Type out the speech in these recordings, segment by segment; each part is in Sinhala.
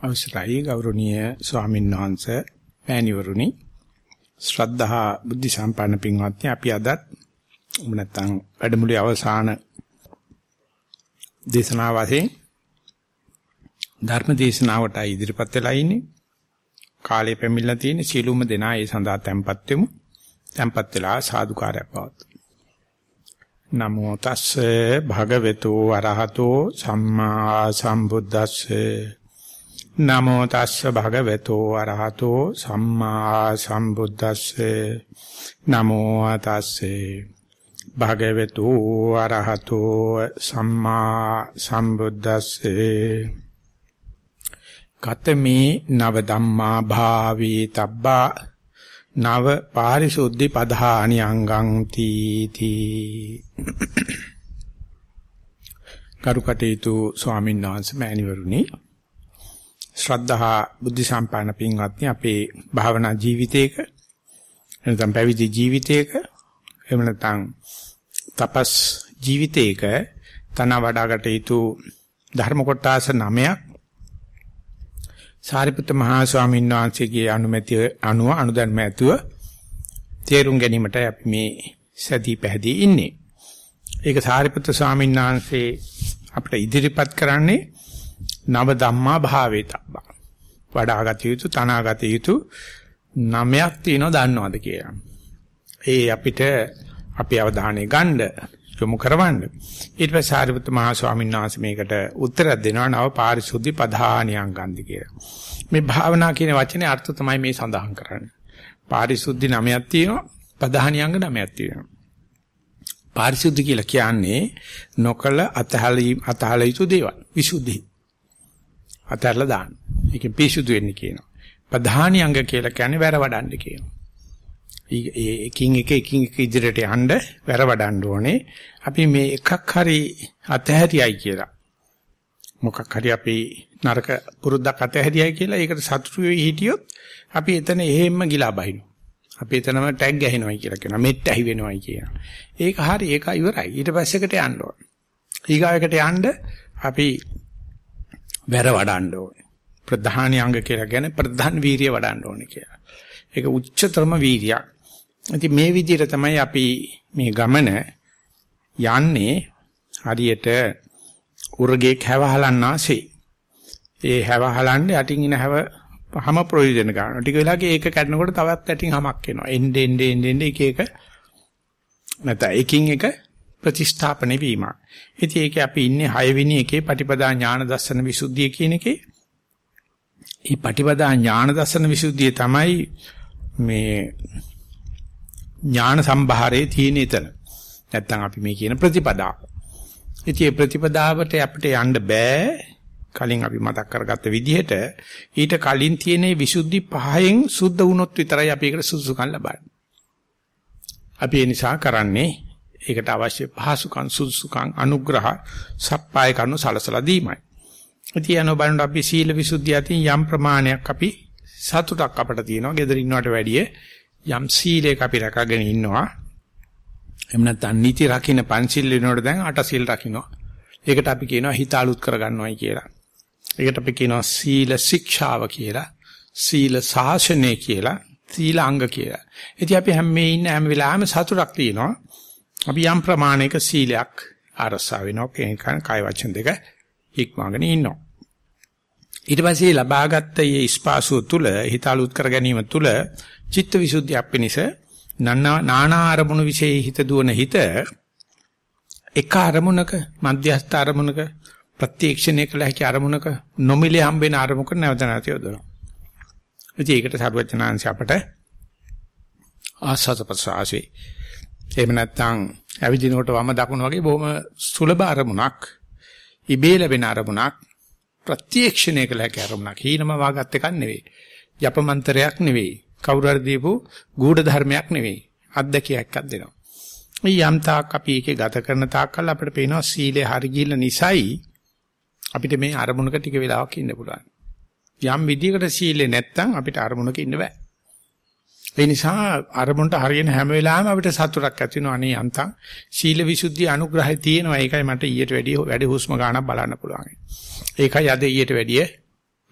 අවසරයි ගෞරවනීය ස්වාමීන් වහන්සේ මෑණිවරුනි. ශ්‍රද්ධහා බුද්ධ සම්පන්න පින්වත්නි අපි අදත් නැත්නම් වැඩමුළුවේ අවසාන දේශනාව වශයෙන් ධර්ම දේශනාවට ඉදිරිපත් වෙලා ඉන්නේ. කාලය පැමිණලා තියෙන සීලුම දෙනා ඒ සඳහා tempත් වෙමු. tempත් වෙලා සාදුකාරයක් පවතුමු නමෝ තස්සේ භගවතු අරහතෝ සම්මා සම්බුද්දස්සේ. නමෝ තස්ස භගවතු අරහතෝ සම්මා සම්බුද්දස්සේ. නමෝ තස්සේ භගවතු අරහතෝ සම්මා සම්බුද්දස්සේ. කතමේ නව ධම්මා භාවී තබ්බා නව පාරිශුද්ධි පධානි අංගං තීති. කරුකටේතු ස්වාමීන් වහන්සේ මෑණිවරුනි ශ්‍රද්ධහා බුද්ධ සම්පන්න පින්වත්නි අපේ භාවනා ජීවිතයක එනතම් පැවිදි ජීවිතයක එහෙම නැත්නම් තපස් ජීවිතයක තන වඩාකට යුතු ධර්ම කොටස නමයක් සාරිපුත්ත මහා ස්වාමීන් වහන්සේගේ අනුමැතිය අනුව අනුදන්ම ඇතුව තේරුම් ගැනීමට අපි මේ සදී පැහැදී ඉන්නේ. ඒක සාරිපුත්ත ස්වාමීන් වහන්සේ අපිට ඉදිරිපත් කරන්නේ නව ධම්මා භාවේතබ්බා. වඩාගත යුතු තනාගත යුතු නමයක් තියෙනවා දන්නවද කියලා. ඒ අපිට අපේ අවධානය ගන්න යොමු කරවන්න. ඊට පස්සේ සාරිපුත්ත මහා ස්වාමීන් වහන්සේ මේකට උත්තරයක් දෙනවා නව පාරිශුද්ධි පධානියං ගන්ධ කියලා. මේ භාවනා කියන වචනේ අර්ථ තමයි මේ සඳහන් කරන්නේ. පාරිශුද්ධි නමයක් තියෙනවා, පධානියංග නමයක් තියෙනවා. පාරිශුද්ධි කියලා කියන්නේ නොකල අතහලී අතහල යුතු දේවල්. විසුද්ධි. අතහැරලා දාන්න. ඒකෙන් පිසුදු වෙන්නේ කියනවා. ප්‍රධානී අංග කියලා කියන්නේ වැර වඩන්න කියනවා. ඒ එකින් එක එකින් එක ඉදිරියට යන්න වැර වඩන්න ඕනේ. අපි මේ එකක් හරි අතහැරියයි කියලා. මොකක් හරි අපි නරක පුරුද්දක් අතහැරියයි කියලා ඒකට සතුටු වෙවි හිටියොත් අපි එතන එහෙම්ම ගිලා බහිනවා. අපි එතනම ටැග් ගහනවායි කියලා කියනවා. මෙත් ඇහි වෙනවායි කියනවා. ඒක හරි ඒක ඉවරයි. ඊට පස්සේ එකට යන්න ඕන. ඊගායකට යන්න අපි වැර වඩන්න ඕනේ. ප්‍රධාන අංග කියලා කියන්නේ ප්‍රධාන වීරිය වඩන්න ඕනේ කියලා. ඒක උච්චතරම වීරියක්. ඉතින් මේ විදිහට තමයි අපි මේ ගමන යන්නේ හරියට උරගේ හැවහලන්නාසේ. ඒ හැවහලන්නේ යටින් ඉන හැව හැම ප්‍රයෝජන ගන්නවා. ටික වෙලාවක ඒක කැඩනකොට තවත් යටින් හැමක් එනවා. එන්නේ එන්නේ එන්නේ එක එක නැත්නම් එකින් එක ප්‍රතිස්ථාපන වීම. ඉතින් ඒකේ අපි ඉන්නේ 6 වෙනි එකේ පටිපදා ඥාන දර්ශන විසුද්ධිය කියන එකේ. මේ පටිපදා ඥාන දර්ශන විසුද්ධිය තමයි මේ ඥාන සම්භාරයේ තියෙන එතන. නැත්තම් අපි මේ කියන ප්‍රතිපදාව. ඉතින් මේ ප්‍රතිපදාවට අපිට යන්න බෑ. කලින් අපි මතක් කරගත්ත විදිහට ඊට කලින් තියෙන විසුද්ධි පහෙන් සුද්ධ වුණොත් විතරයි අපි ඒකට සුසුකම් ලබන්නේ. අපි ඒ නිසා කරන්නේ ඒකට අවශ්‍ය පහසුකම් සුදුසුකම් අනුග්‍රහ සප්පාය කරනු සලසලා දීමයි. ඉතින් යන බලන්න අපි සීල විසුද්ධිය අතින් යම් ප්‍රමාණයක් අපි සතුටක් අපිට තියෙනවා. gedara ඉන්නවට වැඩිය යම් සීලයක අපි රැකගෙන ඉන්නවා. එහෙම නැත්නම් නීති රකින්න පංචිල් වෙනකොට දැන් අට සීල් රකින්නවා. ඒකට අපි කියනවා හිත අලුත් කරගන්නවයි කියලා. ඒකට අපි කියනවා සීල ශික්ෂාව කියලා. සීල ශාසනය කියලා. සීල අංග කියලා. ඉතින් අපි හැම මේ ඉන්න හැම වෙලාවෙම සතුටක් තියෙනවා. අපි යම් ප්‍රමාණයක සීලයක් ආරසා වෙනවා කියන කය වචන දෙක ඉක්මවගෙන ඉන්නවා. ඊට පස්සේ ලබාගත් මේ ස්පාසුව තුල හිත අලුත් කර ගැනීම තුල චිත්ත විසුද්ධියක් පිණිස නානා අරමුණු વિશે හිත දුවන හිත එක අරමුණක මධ්‍යස්ථ අරමුණක ප්‍රත්‍යක්ෂණය කළ හැකි අරමුණක නොමිලේ හම්බෙන අරමුණක නැවත නැවත යොදවනවා. ඉතින් ඒකට සරුවචනාංශ අපට ආස්වාද ප්‍රසආසේ එහෙම නැත්නම් ඇවිදිනකොට වම දකුණ වගේ බොහොම සුලභ අරමුණක් ඉබේ ලැබෙන අරමුණක් ප්‍රත්‍යක්ෂණය කළ හැකි අරමුණක්. හීනම වාගත් එකක් නෙවෙයි. යපමන්තරයක් නෙවෙයි. කවුරු හරි දීපු ගූඪ ධර්මයක් නෙවෙයි. අත්දැකියක් දෙනවා. මේ යම් තාක් අපි ඒකේ ගත කරන තාක්කල් අපිට පේනවා සීලේ හරි ගිහිල්ලා නිසයි අපිට මේ අරමුණක ටික වෙලාවක් ඉන්න පුළුවන්. යම් විදියකට සීලේ නැත්තම් අපිට අරමුණක ඉන්න බෑ. ඒ නිසා අරමුණට හරියන හැම වෙලාවෙම අපිට සතුටක් ඇති වෙනවා අනේ යන්තම් සීල විසුද්ධි අනුග්‍රහය තියෙනවා ඒකයි මට ඊට වැඩිය වැඩි හුස්ම ගන්නක් බලන්න පුළුවන් ඒකයි අද ඊට වැඩිය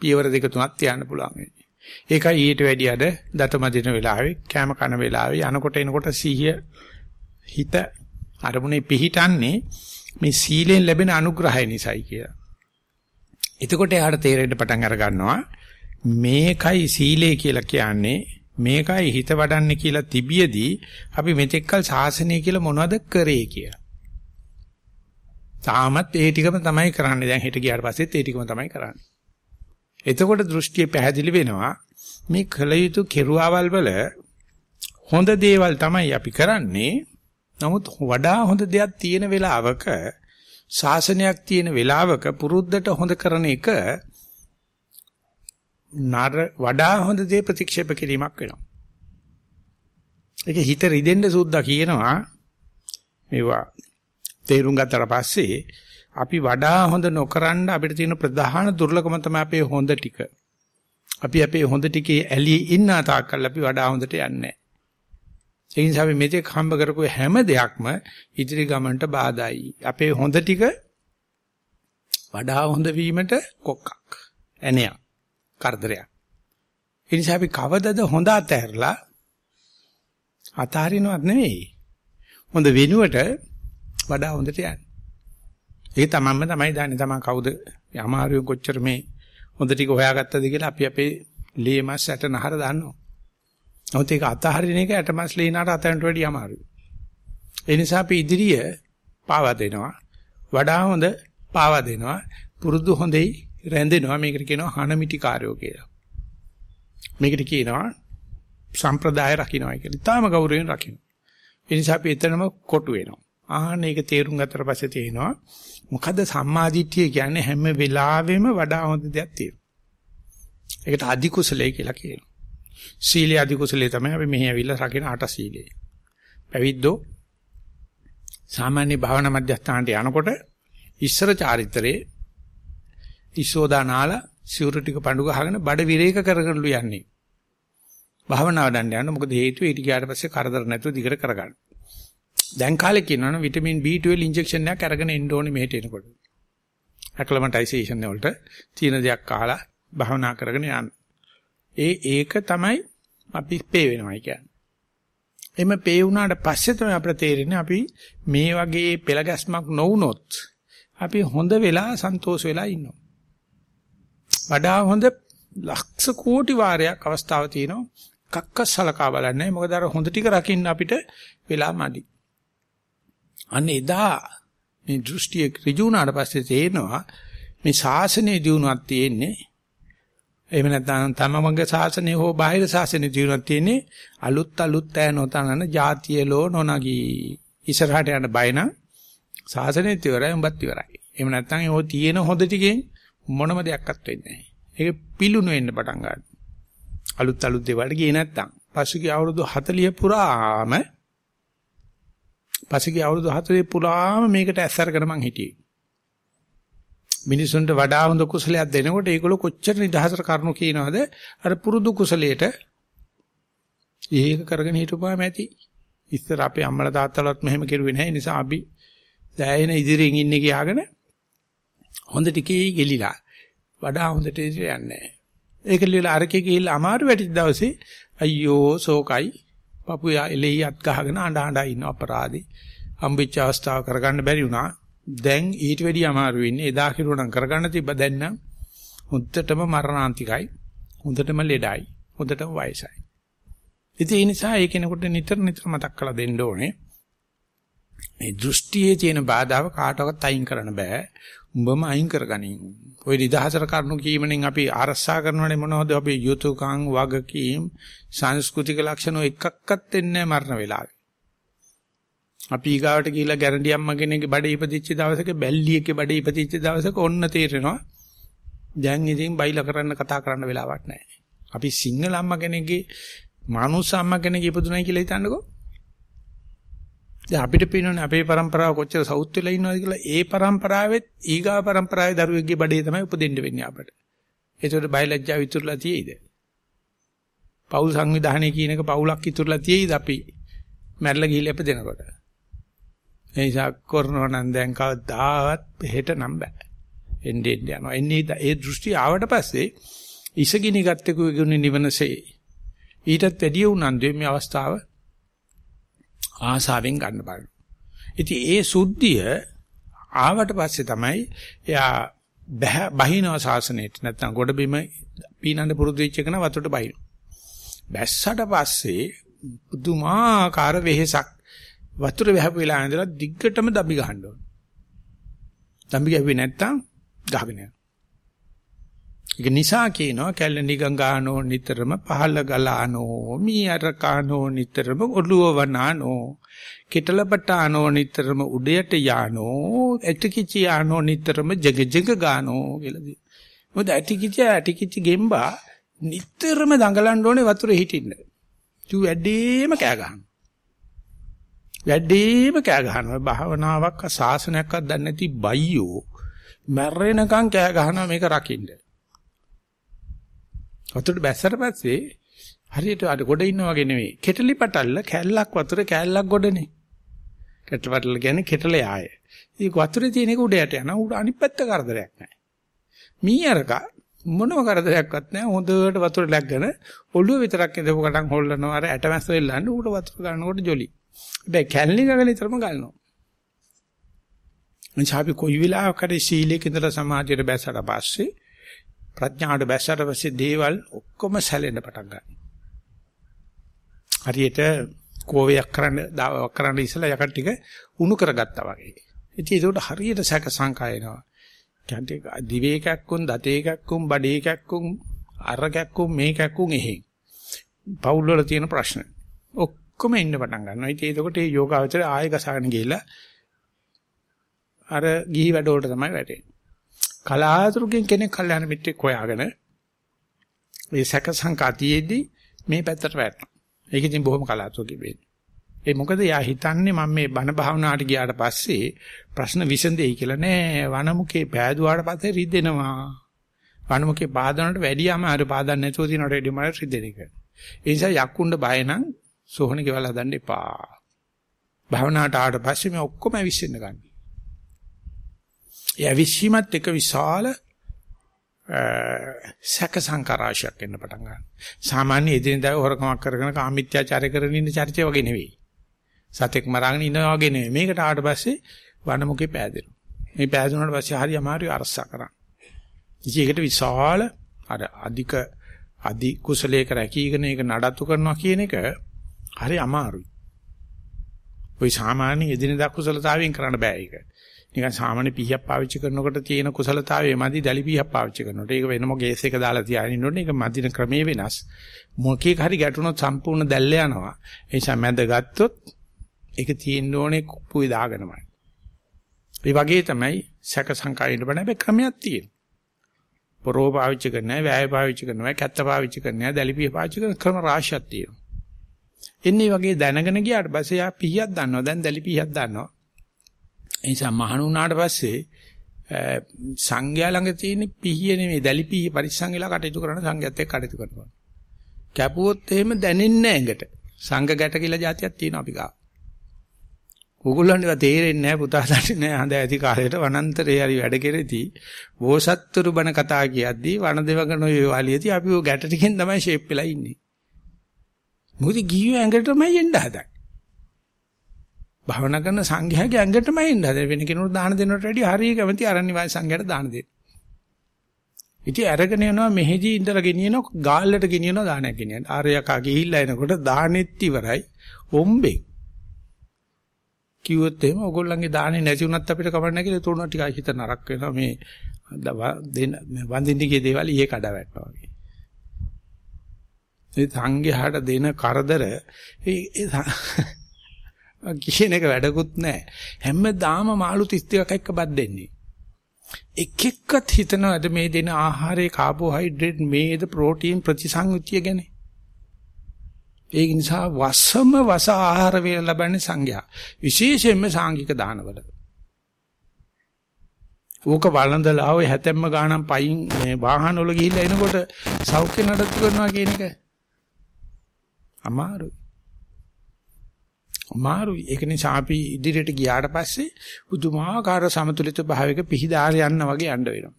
පියවර දෙක තුනක් තියන්න පුළුවන් වෙන්නේ. ඒකයි ඊට වැඩි අද දතමදින වෙලාවේ කැම කන වෙලාවේ යනකොට එනකොට සිහිය හිත අරමුණේ පිහිටන්නේ මේ සීලෙන් ලැබෙන අනුග්‍රහය නිසායි කියලා. එතකොට එයාට තේරෙන්න පටන් අර ගන්නවා මේකයි සීලය කියලා කියන්නේ මේකයි හිත වඩන්නේ කියලා තිබියදී අපි මෙතෙක්කල් සාසනය කියලා මොනවද කරේ කියලා. තාමත් ඒ ටිකම තමයි කරන්නේ. දැන් හෙට ගියාට පස්සෙත් ඒ ටිකම තමයි කරන්නේ. එතකොට දෘෂ්ටිය පැහැදිලි වෙනවා මේ කල යුතු කෙරුවාවල් වල හොඳ දේවල් තමයි අපි කරන්නේ. නමුත් වඩා හොඳ දෙයක් තියෙන වෙලාවක ශාසනයක් තියෙන වෙලාවක පුරුද්දට හොඳ කරන එක නර වඩා හොඳ දේ ප්‍රතික්ෂේප කිරීමක් වෙනවා. ඒක හිත රිදෙන්න සුද්දා කියනවා මේවා තේරුම් ගත්තට පස්සේ අපි වඩා හොඳ නොකරන්න අපිට තියෙන ප්‍රධාන දුර්ලභම තමයි අපේ හොඳ ටික. අපි අපේ හොඳ ටිකේ ඇලී ඉන්න තාක්කල් අපි වඩා හොඳට යන්නේ නැහැ. ඒ නිසා අපි මෙතෙක් හම්බ කරපු හැම දෙයක්ම ඉදිරි ගමනට බාධායි. අපේ හොඳ ටික වඩා හොඳ වීමට කොක්කක්. ඇණයක්. කරදරයක්. ඒ නිසා අපි කවදද හොඳ අතහැරලා අතහරිනවත් නෙවෙයි. හොඳ වෙනුවට වඩා හොඳට යන්නේ. ඒ තමන්ම තමයි දන්නේ තමන් කවුද අමාරුවෙන් කොච්චර මේ හොඳ ටික හොයාගත්තද කියලා අපි අපේ ලේමස් ඇට නහර දන්නවා. නමුත් ඒක අතහරින එක ඇටමස් ලේනාට අතන්ට වැඩිය අමාරුයි. ඒ නිසා අපි ඉදිරිය පාවා දෙනවා. වඩා හොඳ පාවා දෙනවා. පුරුදු හොඳයි රැඳෙනවා. මේකට කියනවා හනමිටි කාර්යෝ කියලා. මේකට කියනවා සම්ප්‍රදාය රකින්නයි කියලා. ඊටාම ගෞරවයෙන් රකින්න. ඒ නිසා අපි එතනම කොටු වෙනවා. ආහන ඒක තේරුම් ගත්තට පස්සේ තේනවා මොකද්ද සම්මාදිට්ඨිය කියන්නේ හැම වෙලාවෙම වඩා හොඳ දෙයක් තියෙනවා. ඒකට අධි කුසලයේ කියලා කියනවා. සීලයේ අධි කුසලයේ තමයි අපි මෙහි ඇවිල්ලා රකින අට සීලය. පැවිද්දෝ සාමාන්‍ය භාවනා මධ්‍යස්ථානට යනකොට ඉස්සර චාරිත්‍රයේ ඉසෝදා නාලා සිවුරු ටික පඳු ගහගෙන බඩ විරේක කරගෙනලු යන්නේ. භාවනාව දන්න යන්න මොකද හේතුව ඊට ගියාට පස්සේ කරදර නැතුව දිගට කරගන්න. දැන් කාලේ කියනවනේ විටමින් B12 ඉන්ජෙක්ෂන් එකක් අරගෙන එන්න ඕනේ මෙහෙට එනකොට. ඇක්ලමටයිසේෂන් වලට තියෙන දෙයක් කාලා භාවනා කරගෙන යන්න. ඒ ඒක තමයි අපි පේ වෙනවා කියන්නේ. එimhe පේ වුණාට පස්සේ තමයි අපිට තේරෙන්නේ අපි මේ වගේ පෙළ ගැස්මක් නොවුනොත් අපි හොඳ වෙලා සන්තෝෂ වෙලා ඉන්නවා. වඩා හොඳ ලක්ෂ කෝටි වාරයක් අවස්ථාව තියෙනවා. කක්ක සලකා බලන්නේ මොකද අර හොඳ ටික රකින්න අපිට වෙලා මදි. අන්න එදා මේ දෘෂ්ටිය ඍජුණාට පස්සේ තේරෙනවා මේ ශාසනයේ දිනුවක් තියෙන්නේ එහෙම නැත්නම් තමමගේ ශාසනය හෝ බාහිර ශාසනය දිනුවක් තියෙන්නේ අලුත් අලුත් ඈ නොතනන ಜಾතියලෝ නොනගී ඉස්සරහට යන බය නම් ශාසනයත් ඉවරයි උඹත් ඉවරයි එහෙම නැත්නම් ඒෝ තියෙන හොඳ ටිකෙන් මොනම දෙයක්වත් වෙන්නේ නැහැ ඒක පිලුණු වෙන්න පටන් ගන්නවා අලුත් අලුත් දේවල් ගියේ නැත්නම් පසුගිය අවුරුදු 40 පුරාම පසුගිය අවුරුදු 40 පුරාම මේකට ඇස්සරගෙන මං හිටියේ. මිනිසුන්ට වඩා හොඳ කුසලයක් දෙනකොට ඒගොල්ලෝ කොච්චර නිදහසට කරුණු කියනවද අර පුරුදු කුසලයට ඒක කරගෙන හිටපුවාම ඇති. ඉස්සර අපේ අම්මලා තාත්තලාත් මෙහෙම කෙරුවේ නැහැ. නිසා අපි දැයෙන ඉදිරියෙන් ඉන්නේ කියාගෙන හොඳ ටිකේ ගෙලිලා වඩා හොඳට ඉදිරිය යන්නේ. ඒක ලියලා අරකේ ගිහිල්ලා අමාරු වැටිච්ච දවසේ අයියෝ සෝකයි පපුයා එලෙහි අත් ගහගෙන අඬ අඬ ඉන්න අපරාධේ. හම්බෙච්ච අවස්ථාව කරගන්න බැරි වුණා. දැන් ඊට වැඩිය අමාරු වෙන්නේ. එදා කිරුණම් කරගන්න තිබ්බ දැන් නම් හොඳටම මරණාන්තිකයි. හොඳටම ලෙඩයි. හොඳටම වයසයි. ඉතින් ඒ නිසා ඒ කෙනෙකුට නිතර නිතර මතක් කරලා දෙන්න ඕනේ. මේ දෘෂ්ටියේ තියෙන බාධාව කාටවත් අයින් කරන්න බෑ. උඹම අයින් කරගනින්. ওই නිදහසට කරුණු කීමෙන් අපි ආරස්සා කරනවනේ මොනවද අපේ යුතුයකම් වගකීම් සංස්කෘතික ලක්ෂණ එකක්වත් දෙන්නේ මරණ වෙලාවේ. අපි ඊගාවට ගිහිල්ලා ගැරන්ටි අම්මා කෙනෙක්ගේ බඩේ ඉපදිච්ච දවසක බැල්ලියකේ බඩේ ඉපදිච්ච දවසක ඔන්න තේරෙනවා. දැන් ඉතින් බයිලා කරන්න කතා කරන්න වෙලාවක් නැහැ. අපි සිංහල අම්මා කෙනෙක්ගේ මානුස්ස අම්මා කෙනෙක් ඉපදුණයි කියලා හිතන්නකෝ. දැන් අපිට පේනවනේ අපේ પરම්පරාව කොච්චර සවුත් වෙලා ඉන්නවද කියලා ඒ પરම්පරාවෙත් ඊගා પરම්පරාවේ දරුවෙක්ගේ බඩේ තමයි උපදින්න වෙන්නේ අපට. ඒකට බයලජ්ජාව ඉතුරුලා තියෙයිද? පෞල් සංවිධානය කියන එක පෞලක් ඉතුරුලා තියෙයිද අපි මැරලා ගිහිල්ලා ඉපදෙනකොට? ඒ නිසා කරනවා නම් දැන් කවදාවත් හෙට නම් බෑ. එන්නේ යනවා. එන්නේ ඒ දෘෂ්ටි ආවට පස්සේ ඉසගිනි ගත්තකෝ ගුණ නිවනසේ ඊටත් වැඩිය උනන්දුවේ මේ අවස්ථාව ආසාවෙන් ගන්න බලන්න. ඉතින් ඒ සුද්ධිය ආවට පස්සේ තමයි එයා බහිනව ශාසනයට නැත්නම් ගොඩබිම පීනන්න පුරුදු වෙච්ච එක න වතුරට බහින. බැස්සට පස්සේ පුදුමාකාර වෙහෙසක් වතුර වැහපු වෙලා ඉඳලා දිග්ගටම දබි ගහන්න ඕන. දබි ගැහුවේ නැත්තම් ගහගෙන යනවා. ඒක නිසා කියනවා කැලණි ගංගානෝ නිතරම පහළ ගලානෝ මීයර කානෝ නිතරම ඔළුව වනානෝ කිටලපටානෝ නිතරම උඩයට යානෝ ඇටිකිචි යානෝ නිතරම ජග ජග ගානෝ කියලා දී. මොකද ඇටිකිචි ඇටිකිචි ගෙම්බා නිතරම දඟලන්න ඕනේ වතුරේ හිටින්න. තු වැඩිම කෑ ගහනවා. වැඩිම කෑ ගහනවා. භාවනාවක් සාසනයක්වත් දන්නේ නැති බයියෝ මැරෙනකන් කෑ ගහනවා මේක රකින්න. වතුරට බැස්සට පස්සේ හරියට අර ගොඩ ඉන්නා වගේ නෙවෙයි. කෙටලි පටල්ල කැල්ලක් වතුර කැල්ලක් ගොඩනේ. කෙටල පටල කියන්නේ කෙටල යාය. ඉතින් වතුරේ තියෙන එක උඩයට යනවා. උඩ අනිත් පැත්ත කරදරයක් නැහැ. මීයරක මොනම කරදරයක්වත් නැහැ. හොඳට වතුර läග්ගෙන ඔළුව විතරක් ඉඳපු කටන් හොල්ලනවා. අර ඇටමැස්ස වෙල්ලන්න උඩ වතුර ගන්නකොට ජොලි. හැබැයි කැලණි ගගන විතරම ගන්නවා. එනිසා අපි කොයි වෙලාවක හරි සීලයක ඉඳලා සමාධියට බැසට පස්සේ ප්‍රඥාවට බැසට පස්සේ දේවල් ඔක්කොම සැලෙන්න පටන් ගන්නවා. හරියට කෝවයක් කරන්න දාවක් කරන්න ඉස්සලා යකට් ටික උණු කරගත්තා වගේ. ඉතින් ඒකට හරියට සැක සංකා එනවා. කන්ටි දිවේකක්කුන් දතේකක්කුන් බඩේකක්කුන් අරකක්කුන් මේකක්කුන් එහෙන්. පවුල් වල තියෙන ප්‍රශ්න. ඔක්කොම ඉන්න පටන් ගන්නවා. ඉතින් ඒකට මේ යෝගාවචරය ආයෙ ගසගෙන ගිහිල්ලා අර ගිහි වැඩ වලට තමයි වැටෙන්නේ. කලාතුරකින් කෙනෙක් කල්යාණ මිත්‍රෙක් හොයාගෙන මේ සැක සංකාතියේදී මේ පැත්තට වැටෙනවා. ඒක ඉතින් බොහොම කලාතුරකින් වෙන්නේ. ඒ මොකද යා හිතන්නේ මම මේ බණ භාවනාවට ගියාට පස්සේ ප්‍රශ්න විසඳෙයි කියලා නෑ වනමුකේ පෑදුවාට පස්සේ රිදෙනවා. වනමුකේ පාදනට වැඩි අමාරු පාදන්න නැතුව තියනට වැඩි මාර රිදෙන එක. ඒ නිසා යක්කුණ්ඩ බය නම් සෝහන කෙවල් හදන්න එපා. භාවනාවට ආවට පස්සේ මේ ඔක්කොම ඇවිස්සෙන්න ගන්න. ඒ ඇවිස්සීමත් එක විශාල සැක සංකාරාශයක් එන්න පටන් ගන්නවා. සාමාන්‍ය එදිනදා හොරකමක් කරගෙන කාමීත්‍යාචාරය කරගෙන ඉන්න චරිතය වගේ නෙවෙයි. සතෙක් මරාගෙන ඉන්නවා වගේ නෙවෙයි. මේකට ආවට පස්සේ වනමුකේ පෑදෙනවා. මේ පෑදුනාට පස්සේ හරි අමාරුයි අරසා කරන්න. ඉතින් ඒකට විශාල අර අධික අධි කුසලයක රැකීගෙන ඒක නඩත්තු කරනවා කියන එක හරි අමාරුයි. ওই සාමාන්‍ය එදිනදා කුසලතාවයෙන් කරන්න බෑ ඒක. නිකන් සාමාන්‍ය පීහක් පාවිච්චි කරනකොට තියෙන කුසලතාවය මදි දැලි පීහක් පාවිච්චි කරනකොට. ඒක වෙනම ගේස් එක දාලා තියාගෙන ඉන්නොත් ඒක මදින ක්‍රමයේ වෙනස්. මොකේක හරි ගැටුණොත් සම්පූර්ණ දැල්ල යනවා. ඒ නිසා මැද ගත්තොත් ඒක තියෙන්න ඕනේ කුප්පුවේ දාගෙනමයි. ඒ වගේ තමයි සැක සංකාරින්න බෑ හැබැයි ක්‍රමයක් තියෙනවා. පොරෝ පාවිච්චි කරනවා, වෑය පාවිච්චි කරනවා, කැත්ත පාවිච්චි කරනවා, දැලිපිය පාවිච්චි කරන ක්‍රම රාශියක් තියෙනවා. එන්නේ වගේ දැනගෙන ගියාට පස්සේ යා පීයක් දන්නවා. දැන් දැලිපියක් දන්නවා. ඒ නිසා මහණ වුණාට පස්සේ සංඝයා ළඟ තියෙන පිහිය නෙමෙයි දැලිපිය පරිස්සම් වෙලා කටයුතු කරන සංඝයාත් එක්ක කටයුතු කරනවා. කැපුවොත් එහෙම දැනෙන්නේ නැහැ ඇඟට. සංඝ ගැට කියලා જાතියක් තියෙනවා අපි ගාව. ඕගොල්ලන්ට තේරෙන්නේ නැහැ පුතා දන්නේ නැහැ හඳ ඇති කාලේට වනාන්තරේ හරි වැඩ කෙරෙති. බෝසත්තුරු බණ කතා කියද්දී වන දෙවගන ඔය වාලියදී අපි ඔය ගැට ටිකෙන් තමයි ෂේප් වෙලා ඉන්නේ. මොකද ගියෝ ඇඟටමයි එන්න හදන්නේ. භාවනා කරන සංඝයාගේ ඇඟටමයි එන්න හදන්නේ. වෙන කෙනෙකුට දාන දෙනවට වැඩිය හරිය කැමති අරණි වාසී සංඝයාට දාන දෙන්න. ඉතින් අරගෙන යනවා මෙහෙදි ඉඳලා ගෙනියනවා ගාල්ලට ගෙනියනවා දානයක් ගෙනියන්න. ආර්යකා ගිහිල්ලා එනකොට දානෙත් ඉවරයි. හොම්බෙන්. කිව්වොත් එහෙම ඕගොල්ලන්ගේ දාන්නේ නැති වුණත් අපිට කවන්න නැහැ කියලා තුන ටිකයි හිත නරක වෙනවා මේ දෙන වන්දින්දිගේ දේවල් ඊයේ කඩ වැටෙනවා වගේ. ඒ සංඝයාට දෙන කරදර ඒ කියන එක වැඩකුත් නැහැ. හැමදාම මාළු 32ක් එක්ක බත් දෙන්නේ. එක් එක්කත් හිතනවාද මේ දෙන ආහාරයේ කාබෝහයිඩ්‍රේට් මේද ප්‍රෝටීන් ප්‍රතිසංයුතිය ගැන. ඒ නිසා වසම වස ආහාර වේල ලබන්නේ සංඝයා. විශේෂයෙන්ම සාංගික දානවල. ඕක වළඳලා ඔය හැතැම්ම ගානම් පයින් මේ වාහන වල ගිහිල්ලා එනකොට සෞඛ්‍ය නඩත්තු කරනවා කියන එක අමාරුයි. අමාරුයි. ඒක නිසා අපි ඉදිරියට ගියාට පස්සේ පුදුමාකාර සමතුලිත භාවයක පිහිදාර යන්න වගේ යන්න වෙනවා.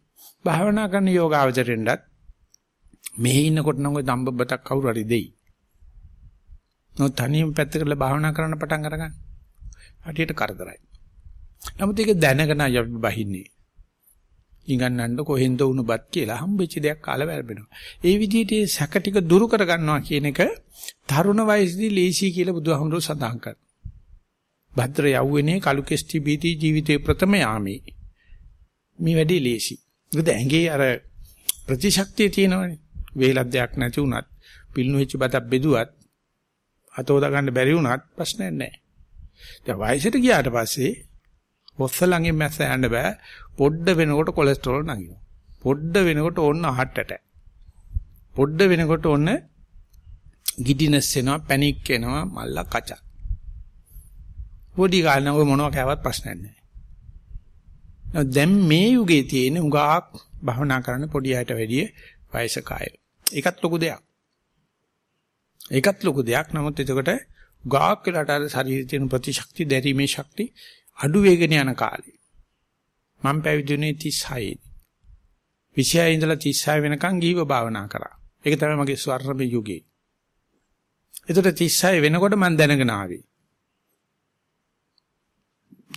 භාවනා කරන යෝගාවචරෙන්ඩත් මෙහි ඉන්නකොට නම් ওই දම්බබ්බතක් කවුරු හරි දෙයි. නෝ තනියම පැත්තකට භාවනා කරන්න පටන් අරගන්න. හටියට කරදරයි. නමුත් ඒක දැනගෙන අපි බහින්නේ. ඉඟන්නන්න කොහෙන්ද වුණුබත් කියලා හම්බෙච්ච දෙයක් කාලා වැරබෙනවා. ඒ විදිහට සැක ටික දුරු කර ගන්නවා කියන එක තරුණ වයසේදී ලේසි කියලා බුදුහාමුදුරුවෝ සඳහන් කරනවා. භද්‍ර යවුවනේ කලු කෙස්ටි බීති ජීවිතේ ප්‍රථම යාමේ. මේ වැඩි ලේසි. මොකද ඇඟේ අර ප්‍රතිශක්තිය තියෙනවනේ. වේලක් දෙයක් නැති වුණත් පිල්නු වෙච්ච බතක් බෙදුවත් අතෝදා ගන්න බැරි වුණත් ප්‍රශ්නයක් නැහැ. දැන් වයසට ගියාට පස්සේ හොස්ස ළඟින් මැස්ස යන්න බෑ. පොඩ්ඩ වෙනකොට කොලෙස්ටරෝල් නගිනවා. පොඩ්ඩ වෙනකොට ඕන්න heart attack. පොඩ්ඩ වෙනකොට ඕන්න ගිඩිනස් එනවා, පැනික් එනවා, මල්ල කචක්. පොඩි කාලේ ඔය මොනවා කෑවත් ප්‍රශ්නයක් නැහැ. දැන් මේ යුගයේ තියෙන උගාක් භවනා කරන පොඩි අයට වැඩිය වයසක අය. ඒකත් ලොකු දෙයක්. ඒකත් ලොකු දෙයක්. නමුත් එතකොට උගාක් වෙලාට අර ශරීරයේ තියෙන ප්‍රතිශක්ති දැරීමේ ශක්තිය අඩු වේගන යන කාලේ මම පැවිදිුනේ 36 26 ඉඳලා 36 වෙනකන් ගීව භාවනා කරා. ඒක තමයි මගේ ස්වර්ණම යුගය. එතකොට 36 වෙනකොට මම දැනගෙන ආවේ.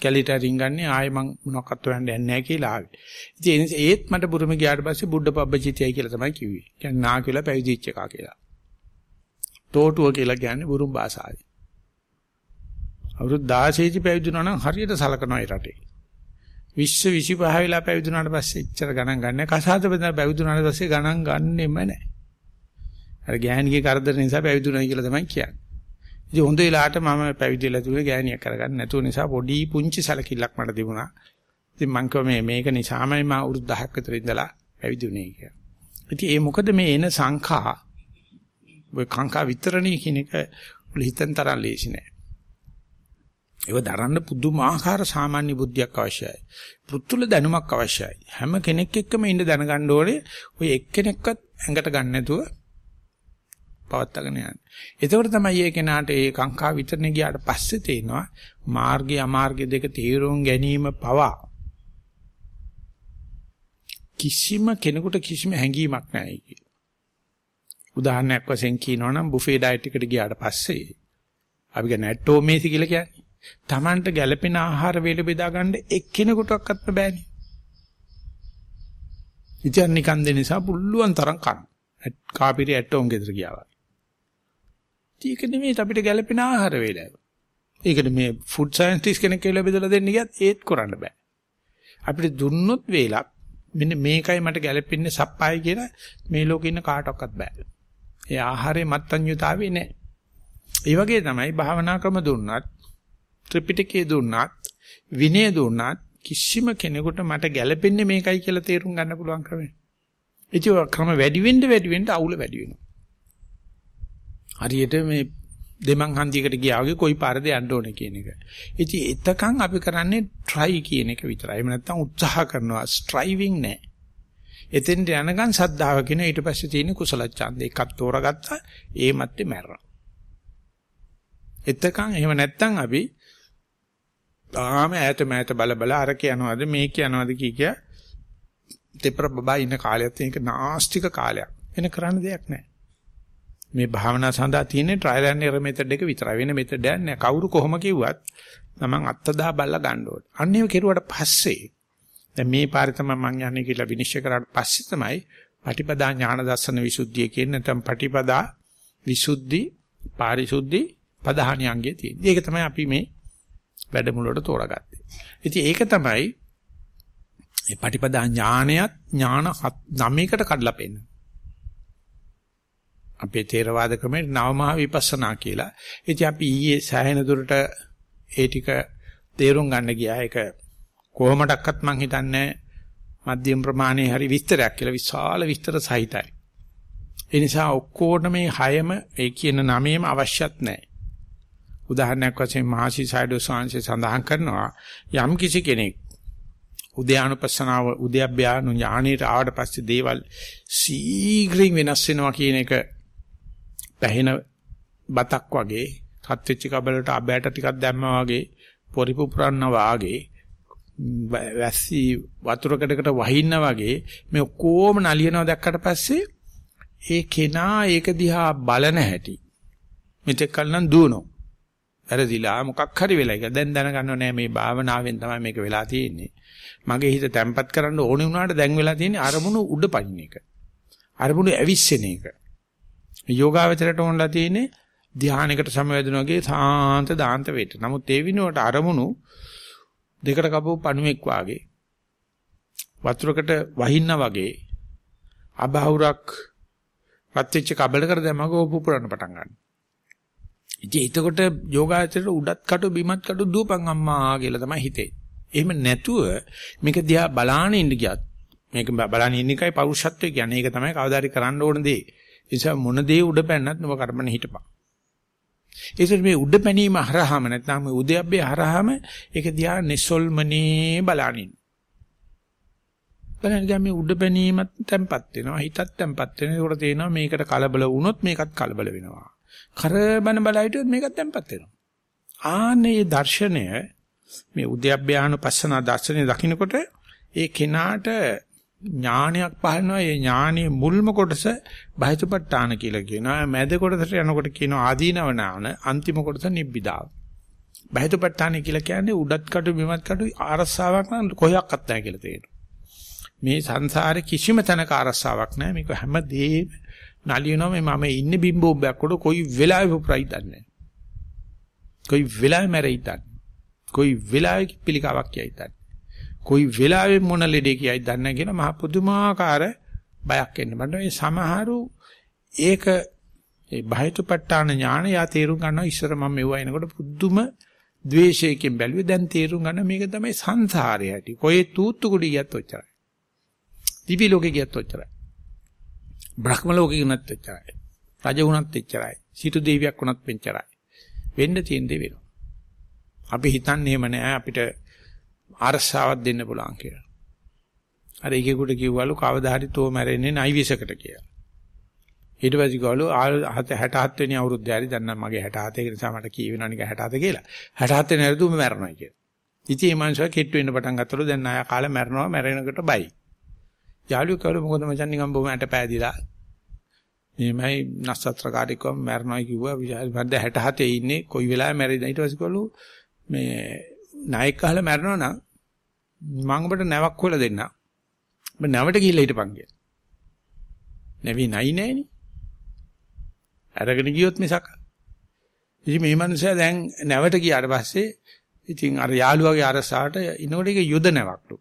කැලිට රින්ගන්නේ ආයේ මං මොනවක්වත් හොයන්න යන්නේ නැහැ කියලා ආවේ. ඉතින් ඒත් මට බුරුම ගියාට පස්සේ බුද්ධ පබ්බචිතයයි කියලා තමයි කිව්වේ. කියන්නේ නා කියලා පැවිදිච්ච එකා කියලා. තෝටුව කියලා කියන්නේ බුරුම් භාෂාවේ. අවුරුදු 16 දී පැවිදුණා නම් හරියට සලකනවා ඒ රටේ. විශ්ව 25 වෙලා පැවිදුණාට පස්සේ එච්චර ගණන් ගන්න නැහැ. කසාද බඳලා පැවිදුණාට පස්සේ ගණන් ගන්නෙම නැහැ. අර ගෑණිගේ කරදර නිසා පැවිදුණා කියලා තමයි කියන්නේ. ඉතින් හොඳ වෙලාවට මම පැවිදිලා තුනේ ගෑණියක් කරගන්න නැතුව නිසා පොඩි පුංචි සැලකිල්ලක් මට තිබුණා. ඉතින් මං කිව්වා මේ මේක නිසාමයි මම අවුරුදු 10ක් විතර ඉඳලා පැවිදුනේ කියලා. ඉතින් ඒ මොකද මේ එන සංඛා ඔය කාංකා විතරණී කියන එක හිතෙන් තරම් ලේසි නෑ. ඒව දරන්න පුදුමාකාර සාමාන්‍ය බුද්ධියක් අවශ්‍යයි. පුතුල දැනුමක් අවශ්‍යයි. හැම කෙනෙක් එක්කම ඉන්න දැනගන්න ඕනේ ඔය එක්කෙනෙක්වත් ඇඟට ගන්න නැතුව පවත්වාගෙන යන්න. එතකොට තමයි ඒ කෙනාට ඒ කාංකා විතරනේ ගියාට පස්සේ තේනවා මාර්ගය අමාර්ගය දෙක තීරුම් ගැනීම පවා කිසිම කෙනෙකුට කිසිම හැඟීමක් නැහැ කිය. උදාහරණයක් වශයෙන් කියනවා නම් බුෆේ ඩයට් එකට ගියාට පස්සේ අපි කියන්නේ ඇටෝමේසි කියලා කියන්නේ. Tamanට ගැළපෙන ආහාර වේල බෙදා ගන්න එක්කෙනෙකුටවත් බෑනේ. ඉතින් නිකන් දෙන නිසා පුළුවන් තරම් කන. කාපිරි ඇටෝම් ගෙදර ගියා. ඒක නෙමෙයි අපිට ගැළපෙන ආහාර වේලයි. ඒකට මේ ෆුඩ් සයන්ටිස්ට් කෙනෙක් කියලා බෙදලා දෙන්න ගියත් ඒත් කරන්න බෑ. අපිට දුන්නොත් වේලක් මෙන්න මේකයි මට ගැළපෙන්නේ සප්පායි කියලා මේ ලෝකේ ඉන්න කාටවත් බෑ. ඒ ආහාරයේ මත්ඤ්‍යතාවේ නෑ. ඒ වගේ තමයි භාවනා ක්‍රම දුන්නත් ත්‍රිපිටකයේ දුන්නත් විනය දුන්නත් කිසිම කෙනෙකුට මට ගැළපෙන්නේ මේකයි කියලා තේරුම් ගන්න පුළුවන් ක්‍රමය. ඉතින් ක්‍රම වැඩි වෙන්න වැඩි වෙන්න අවුල වැඩි වෙනවා. හරියට මේ දෙමන් හන්දියකට ගියා වගේ කොයි පාරද යන්න ඕනේ කියන එක. ඉතින් එතකන් අපි කරන්නේ try කියන එක විතරයි. එහෙම නැත්නම් උත්සාහ කරනවා striving නෑ. එතෙන්ට යනකන් සද්ධාව කියන ඊට පස්සේ තියෙන කුසල ඡන්ද එකක් තෝරගත්තා ඒ මැත්තේ මැරෙනවා. එතකන් එහෙම නැත්නම් අපි තාම ඈත මෑත බල බල අර කියනවාද මේ කියනවාද කී කිය දෙපර බබා ඉන්න කාලයත් මේක නාස්තික කාලයක්. වෙන කරන්න දෙයක් නැහැ. මේ භාවනා සඳහා තියෙන ට්‍රයිල් ඇන්ඩ් එරර් මෙතඩ් එක විතරයි. වෙන මෙතඩ් එකක් නැහැ. කවුරු කොහොම කිව්වත් තමන් අත්තදා බල්ලා ගන්න ඕනේ. අන්න ඒක කෙරුවට පස්සේ දැන් මේ පාරේ තමයි මම යන්නේ කියලා විනිශ්චය කරාට පස්සේ තමයි පටිපදා ඥාන දර්ශන විසුද්ධිය කියන නැත්නම් පටිපදා විසුද්ධි පාරිසුද්ධි පදහානි අංගයේ තියෙන්නේ. ඒක තමයි අපි මේ වැඩමුළුවට තෝරාගත්තේ. ඉතින් ඒක තමයි මේ පටිපදා ඥානයත් ඥාන නමයකට කඩලා පෙන්නන. අපේ තේරවාද ක්‍රමේ නවමහා විපස්සනා කියලා. ඉතින් අපි ඊයේ සෑහෙන දුරට ඒ ටික තේරුම් ගන්න ගියා. ඒක කොහොමඩක්වත් මං හිතන්නේ මධ්‍යම ප්‍රමාණයේ හරි විස්තරයක් කියලා විශාල විස්තර සහිතයි. ඒ නිසා ඔක්කොටම මේ හයම ඒ කියන නමයේම අවශ්‍යත් නැහැ. උදාහරණයක් වශයෙන් මහසි සයිඩෝ සාංශය සඳහන් කරනවා යම් කිසි කෙනෙක් උද්‍යානුපස්සනාව උද්‍යප්පයානු ඥානීට ආවට පස්සේ දේවල් ශීඝ්‍රයෙන් වෙනස් වෙනවා කියන එක පැහෙන බතක් වගේ රත් වෙච්ච කබලට අබෑට ටිකක් දැම්මා වගේ පොරිපු පුරන්නා වාගේ වැස්සි වතුරකඩකට වහින්න වගේ මේ ඔක්කොම නලියනවා දැක්කට පස්සේ ඒ කෙනා ඒක දිහා බලන හැටි මෙතෙක් කල නම් දුවනෝ වැරදිලා මොකක් හරි වෙලා ඒක දැන් දැනගන්නව නෑ මේ භාවනාවෙන් තමයි මේක වෙලා තියෙන්නේ මගේ හිත තැම්පත් කරන්න ඕනේ වුණාට දැන් වෙලා තියෙන්නේ අරමුණු උඩ පනින්න එක අරමුණු ඇවිස්සෙන එක යෝගාවචරයට ඕනලා තියෙන්නේ ධානයකට සමවැදෙන වගේ සාන්ත දාන්ත වෙට. නමුත් ඒ විනෝඩ අරමුණු දෙකට කපපු පණුවෙක් වාගේ වතුරකට වහින්න වගේ අබහුරක් පත්‍ච්ච කබලකට දැමග පුපුරන්න පටන් ගන්නවා. ඉතින් එතකොට යෝගාචරයට උඩත් කටු බිමත් කටු දූපන් අම්මා කියලා තමයි හිතේ. එහෙම නැතුව මේක දිහා බලාන ඉන්න ගියත් මේක බලාන ඉන්න එකයි පෞරුෂත්වය කියන්නේ. ඒක තමයි කවදාරි කරන්න ඕන දේ. ඒ නිසා මොන දේ උඩ පැන්නත් නොව කර්මන හිටපන්. ඒසර මේ උඩ පැනීම හරහාම නැත්නම් මේ උදයබ්බේ හරහාම ඒක දිහා නිසල්මනේ බලනින්. බලන්න ගියාම මේ උඩ පැනීමත් තැම්පත් වෙනවා හිතත් තැම්පත් වෙනවා. ඒකට තේනවා මේකට කලබල වුණොත් මේකත් කලබල වෙනවා. කරබන බල හිටියොත් මේකත් තැම්පත් වෙනවා. ආනේ දර්ශනය මේ උද්‍යප්පයානුපස්සන දර්ශනය දකින්නකොට ඒ කෙනාට ඥානයක් පහළනවා. ඒ ඥානයේ මුල්ම කොටස බහිතපට්ඨාන කියලා කියනවා. මැද කොටසට යනකොට කියනවා ආදීනව ඥාන අන්තිම කොටස නිබ්බිදාව. බහිතපට්ඨාන කියලා කියන්නේ උඩත් කටු බිමත් කටු ආරස්සාවක් නම් කොහොක්වත් නැහැ කියලා තේරෙනවා. මේ සංසාරේ කිසිම තැනක ආරස්සාවක් නැහැ. මේක හැමදේම නලියනවා මේ මම ඉන්නේ බිම්බෝබ්බයක් උඩ. කොයි වෙලාවෙ පුපුරයි දන්නේ. කොයි වෙලාවෙ මැරෙයි දන්නේ. කොයි වෙලාවෙ පිළිකාවක් කියයි දන්නේ. කොයි වෙලාවෙ මොන ලෙඩේ කියයි දන්නේ කියන මහ පුදුමාකාර බයක් එන්න මට මේ සමහරු ඒක ඒ බහිතපට්ඨාන ඥාන යා තේරුම් ගන්නවා. ඉස්සර මම මෙවුවා එනකොට පුදුම ද්වේෂයකින් බැලුවේ. දැන් තේරුම් ගන්න මේක තමයි සංසාරය ඇති. කොයි තූත්තු කුඩි ගියත් ඔච්චරයි. දිවි ලෝකේ ගියත් ඔච්චරයි. බ්‍රහ්ම ලෝකේ ගියත් ඔච්චරයි රජ වුණත් එච්චරයි සිටු දෙවියක් වුණත් මෙච්චරයි වෙන්න තියෙන දේ වෙනවා අපි හිතන්නේ එහෙම නෑ අපිට අරසාවක් දෙන්න පුළුවන් කියලා. අර එකෙකුට කිව්වලු කවදා හරි තෝ මැරෙන්නේ නයිවිසකට කියලා. ඊට පස්සේ කිව්වලු 67 වෙනි අවුරුද්දේ හරි දැන් නම් මගේ 67 ඒ නිසා මට කියවෙනවා නික 67 කියලා. 67 වෙනි අවුරුද්දේ මැරෙනවා කියලා. ඉතින් මේ මනුස්සයා කෙට්ටු වෙන්න පටන් ගත්තලු දැන් ආය කාලේ මැරෙනවා මැරෙනකොට බයි. යාළුවෝ කවලු මොකද මචං නිකන් බොම ඇට පෑදිලා. මේමයි නස්සත්‍රකාරීකව මැරෙනවා කිව්වා විශාල මන්ද 67 ඉන්නේ කොයි වෙලාවෙ මැරෙයිද ඊට පස්සේ කිව්වලු මේ නායක කහලා මැරෙනවා නම් මම ඔබට නැවක් හොයලා දෙන්නම්. ඔබ නැවට ගිහිල්ලා හිටපන් කියලා. නැවි නයි නෑනේ. අරගෙන ගියොත් මිසක්. ඉතින් මේ මනුස්සයා දැන් නැවට ගියාට පස්සේ ඉතින් අර යාළුවාගේ අරසාට ඉනකොට ඒක යුද නැවක්ලු.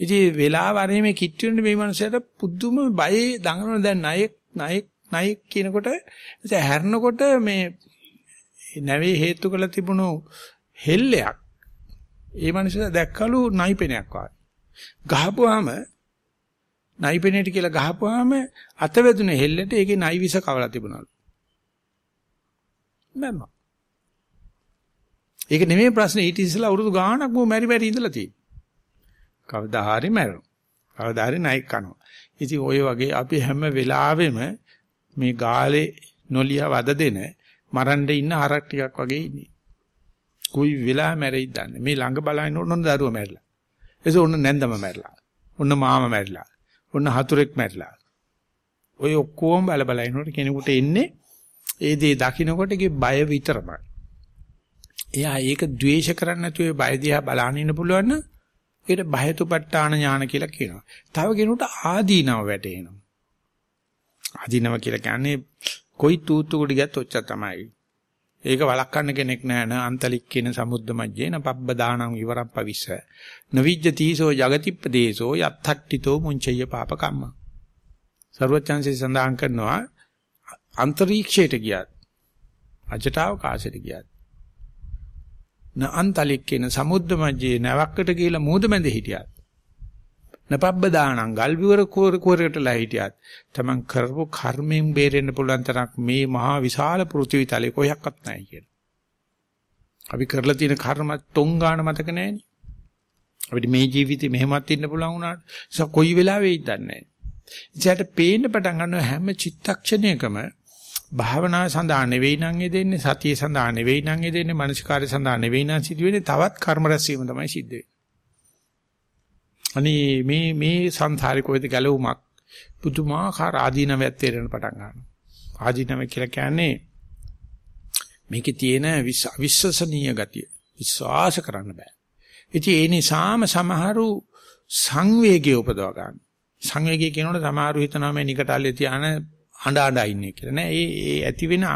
ඉතින් වෙලාව අරේ මේ කිට්ටු වෙන මේ මනුස්සයාට පුදුම බයේ දඟලන දැන් ණයෙක් ණයෙක් ණයෙක් කියනකොට ඉතින් හැරෙනකොට මේ නැවේ හේතු කළ තිබුණු හෙල්ලයක් ඒ මනුස්සයා දැක්කලු නයිපෙනයක් වගේ. ගහපුවාම නයිපෙනේට කියලා ගහපුවාම අතවැදුන හෙල්ලට ඒකේ නයි විස කවලා තිබුණලු. මම. ඒක නෙමෙයි ප්‍රශ්නේ ඊට ඉස්සෙල්ලා අවුරුදු ගාණක් මෝ මැරි මැරි ඉඳලා තියෙන්නේ. කවදා හරි මැරෙනවා. කවදා හරි නයික් කනවා. ඉතින් ওই වගේ අපි හැම වෙලාවෙම මේ ගාලේ නොලිය වද දෙන මරන්න ඉන්න හරක් ටිකක් වගේ ඉන්නේ. කොයි වෙලාවෙ මැරෙයිද දන්නේ. මේ ළඟ බලන ඔන්න දරුවා මැරිලා. එසේ ඔන්න නැන්දම මැරිලා. ඔන්න මාම මැරිලා. ඔන්න හතුරෙක් මැරිලා. ඔය ඔක්කොම බල බල ඉනකොට කෙනෙකුට එන්නේ ඒ දේ දකින්නකොට ඒකේ බය විතරමයි. එයා ඒක ද්වේෂ කරන්නේ නැතුව ඒ බය දිහා බලන්න ඉන්න පුළුවන් නම් ඒකට බයතුපට්ඨාන ඥාන කියලා කියනවා. තව කෙනෙකුට ආදීනව වැටෙනවා. ආදීනව කියලා කියන්නේ කොයි තූතු කුඩි ගත් ඔච්චර තමයි. ඒක වළක්වන්න කෙනෙක් නැහැ න අන්තලික් කියන සමුද්ද මැජ්ජේන පබ්බ දානං ඉවරම් පවිස්ස නවිජ්ජ තීසෝ జగතිප්පදේසෝ යත්තට්ටිතෝ මුංචය පාපකම්ම සර්වචන්සේ සඳහන් කරනවා අන්තරීක්ෂයට ගියත් අජටාවකාශයට ගියත් න අන්තලික් කියන සමුද්ද මැජ්ජේ නැවක්කට කියලා මූද මැද හිටියත් නපබ්බ දානං ගල් විවර කෝරකටලා හිටියත් තමන් කරපු කර්මයෙන් බේරෙන්න පුළුවන් තරක් මේ මහා විශාල පෘථිවි තලයේ කොහොක්වත් නැහැ කියලා. අපි කරලා තියෙන කර්ම තොංගාන මතක නැහෙනි. අපිට මේ ජීවිතේ මෙහෙමත් ඉන්න පුළුවන් වුණාට ඒක කොයි වෙලාවෙයි දන්නේ නැහැ. ඉතින් පේන්න පටන් ගන්නවා හැම චිත්තක්ෂණයකම භාවනාව සඳහා නෙවෙයි නම් යෙදෙන්නේ සතිය සඳහා නෙවෙයි නම් යෙදෙන්නේ මානසිකාර්ය සඳහා නෙවෙයි නම් සිදුවෙන්නේ තවත් කර්ම රැස්වීම තමයි සිද්ධ වෙන්නේ. අනේ මේ මේ සංසාරේ කොහෙද ගැලවුමක් පුදුමාකාර ආදීනවයක් තේරෙන පටන් ගන්නවා. ආදීනව කියලා කියන්නේ මේකේ තියෙන විශ්වසනීය ගතිය. විශ්වාස කරන්න බෑ. ඉතින් ඒ නිසාම සමහරු සංවේගය උපදව ගන්න. සංවේගය කියනකොට සමහරු හිතනවා මේ නිකටල්ලේ තියාන අඬ අඬ ඉන්නේ කියලා නෑ. ඒ ඒ ඇති වෙන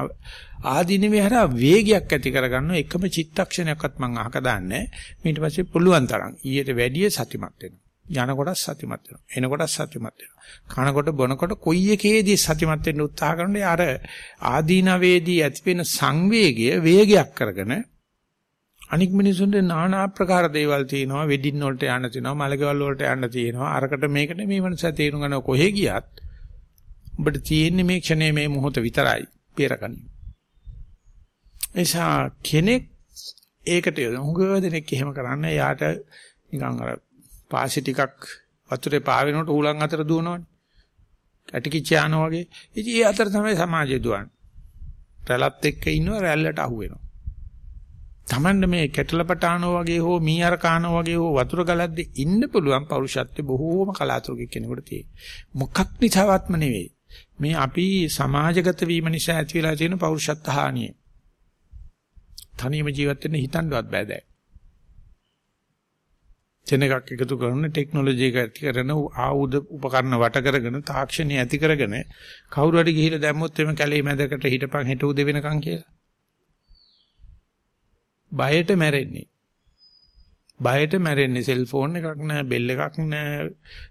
ආදීනවේ හරහා වේගයක් ඇති කරගන්න එකම චිත්තක්ෂණයක්වත් මම අහක දාන්නේ. ඊට පස්සේ පුළුවන් තරම් ඊට වැඩිය සතිමත් වෙනවා. යනකොට සතිමත් වෙනවා. එනකොට සතිමත් වෙනවා. කනකොට බොනකොට කොයි එකේදී සතිමත් වෙන්න උත්සාහ කරනකොට අර ආදීනවේදී ඇති වෙන සංවේගය වේගයක් කරගෙන අනික් මිනිසුන්ට নানা ආකාර දේවල් තියෙනවා වෙඩින් වලට යන්න තියෙනවා මලකවල වලට යන්න තියෙනවා අරකට මේකට මේ මනස තේරුම් ගන්න කොහෙ ගියත් ඔබට තියෙන්නේ මේ ක්ෂණයේ මේ මොහොත විතරයි පෙරකණි එසා කෙනෙක් ඒකට හුඟ දෙනෙක් එහෙම කරන්නේ යාට නිකන් අර පාසි ටිකක් වතුරේ පාවෙනකොට ඌලන් අතර දුවනවනේ. කැටිකිච්ච යනවා වගේ. ඉතින් ඒ අතර තමයි සමාජය දුවන්නේ. රැළත් එක්ක ඉන්නව රැල්ලට අහු වෙනවා. Tamand මේ කැටලපටානෝ වගේ හෝ මීහර කානෝ වගේ හෝ වතුර ගලද්දී ඉන්න පුළුවන් පෞරුෂත්වය බොහෝම කලාතුරකින් කෙනෙකුට තියෙන. මොකක් නිසාවත්ම නෙවෙයි. මේ අපි සමාජගත වීම නිසා ඇති වෙලා තියෙන පෞරුෂත්ව හානිය. තනියම ජීවත් වෙන්න හිතන්නවත් බෑ දැන්. දෙනකක් එකතු කරන ටෙක්නොලොජි එක ඇති කරන ආයුධ උපකරණ වට කරගෙන තාක්ෂණي ඇති කරගෙන කවුරු හරි ගිහිල්ලා දැම්මොත් එimhe කැලේ මැදකට හිටපන් හිට උදේ වෙනකන් කියලා. බයට මැරෙන්නේ. බයට මැරෙන්නේ සෙල්ෆෝන් එකක් නෑ බෙල් එකක් නෑ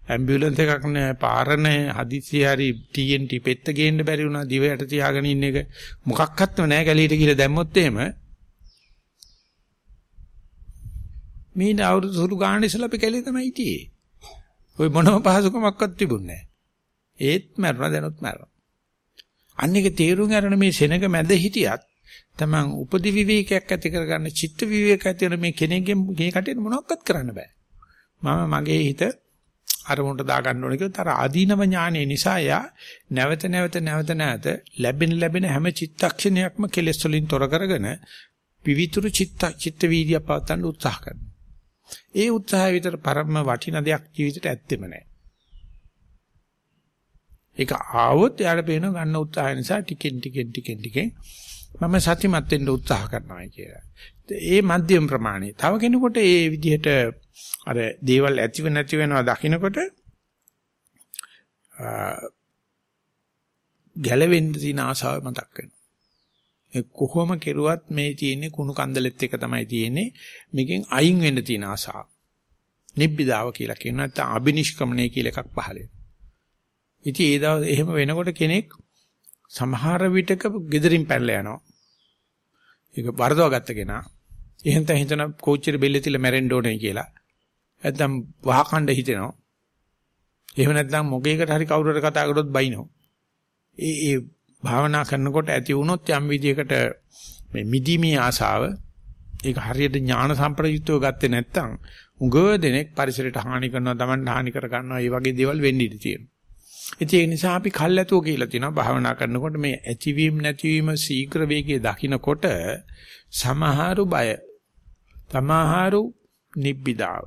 ඇම්බියුලන්ස් එකක් නෑ පාර නෑ හදිස්සි හරි TNT පෙත්ත ගේන්න බැරි වුණා දිව යට තියාගෙන ඉන්න එක මොකක්වත්ම නෑ කැලීට ගිහලා දැම්මොත් එහෙම මේ අවුරුදු සුළු ගාන ඉස්සලා අපි කැලේ තමයි හිටියේ. ওই මොනම පහසුකමක්වත් තිබුණේ නැහැ. ඒත් මරණ දැනුත් මරණ. අන්න එක තේරුම් අරගෙන මේ සෙනඟ මැද හිටියත් තමන් උපදි විවේකයක් ඇති කරගන්න චිත්ත විවේක ඇති වෙන මේ කෙනෙක්ගෙන් මේ කටේට මොනවක්වත් කරන්න බෑ. මම මගේ හිත අරමුණට දා ගන්න ඕනේ කියලා තර ආදීනව ඥානෙ නිසා යා නැවත නැවත නැවත නැවත ලැබෙන ලැබෙන හැම චිත්තක්ෂණයක්ම කෙලෙස් වලින් තොර කරගෙන විවිතුරු චිත්ත චිත්ත වීර්ය පවත්වන්න උත්සාහ කරනවා. ඒ උත්සාහය විතර පරම වටින දෙයක් ජීවිතේට ඇත්තෙම නැහැ. ඒක ආවොත් යාට පේන ගන්න උත්සාහය නිසා ටිකෙන් ටිකෙන් ටිකෙන් ටිකෙන් මම සතිමත් වෙන්න උත්සාහ කරනවා කියලා. ඒ මධ්‍යම ප්‍රමාණය. තව කෙනෙකුට ඒ විදිහට අර දේවල් ඇතිව නැති වෙනවා දකින්නකොට ගැලවෙන්න තියෙන ආසාව මතක් වෙනවා. කොහොම කෙරුවත් මේ තියෙන්නේ කුණු කන්දලෙත් එක තමයි තියෙන්නේ මේකෙන් අයින් වෙන්න තියෙන ආසාව නිබ්බිදාව කියලා කියන නැත්නම් අබිනිෂ්ක්‍මණය කියලා එකක් පහළ ඉතින් ඒ දවස් එහෙම වෙනකොට කෙනෙක් සමහර විටක gederin පැනලා යනවා. ඒක වරදවා ගත්ත කෙනා. එහෙන් තැන් හිතන කෝච්චියේ බෙල්ලේ තියලා මැරෙන්න ඕනේ කියලා. නැත්නම් වහකණ්ඩ හිතෙනවා. එහෙම නැත්නම් මොකේකට හරි කවුරු හරි කතා කරොත් බයිනෝ ඒ ඒ භාවනා කරනකොට ඇති වුණොත් යම් විදියකට මේ මිදිමේ ආසාව ඒක හරියට ඥාන සම්ප්‍රයුක්තව ගත්තේ නැත්නම් උගව දෙනෙක් පරිසරයට හානි කරනවා, Taman හානි කර ගන්නවා, මේ වගේ දේවල් වෙන්න ඉඩ තියෙනවා. ඒ නිසා අපි කල්ැතුව කියලා තියෙනවා භාවනා කරනකොට මේ ඇතිවීම නැතිවීම ශීඝ්‍ර වේගයේ දකින්නකොට සමහරු බය සමහරු නිබ්බිදාව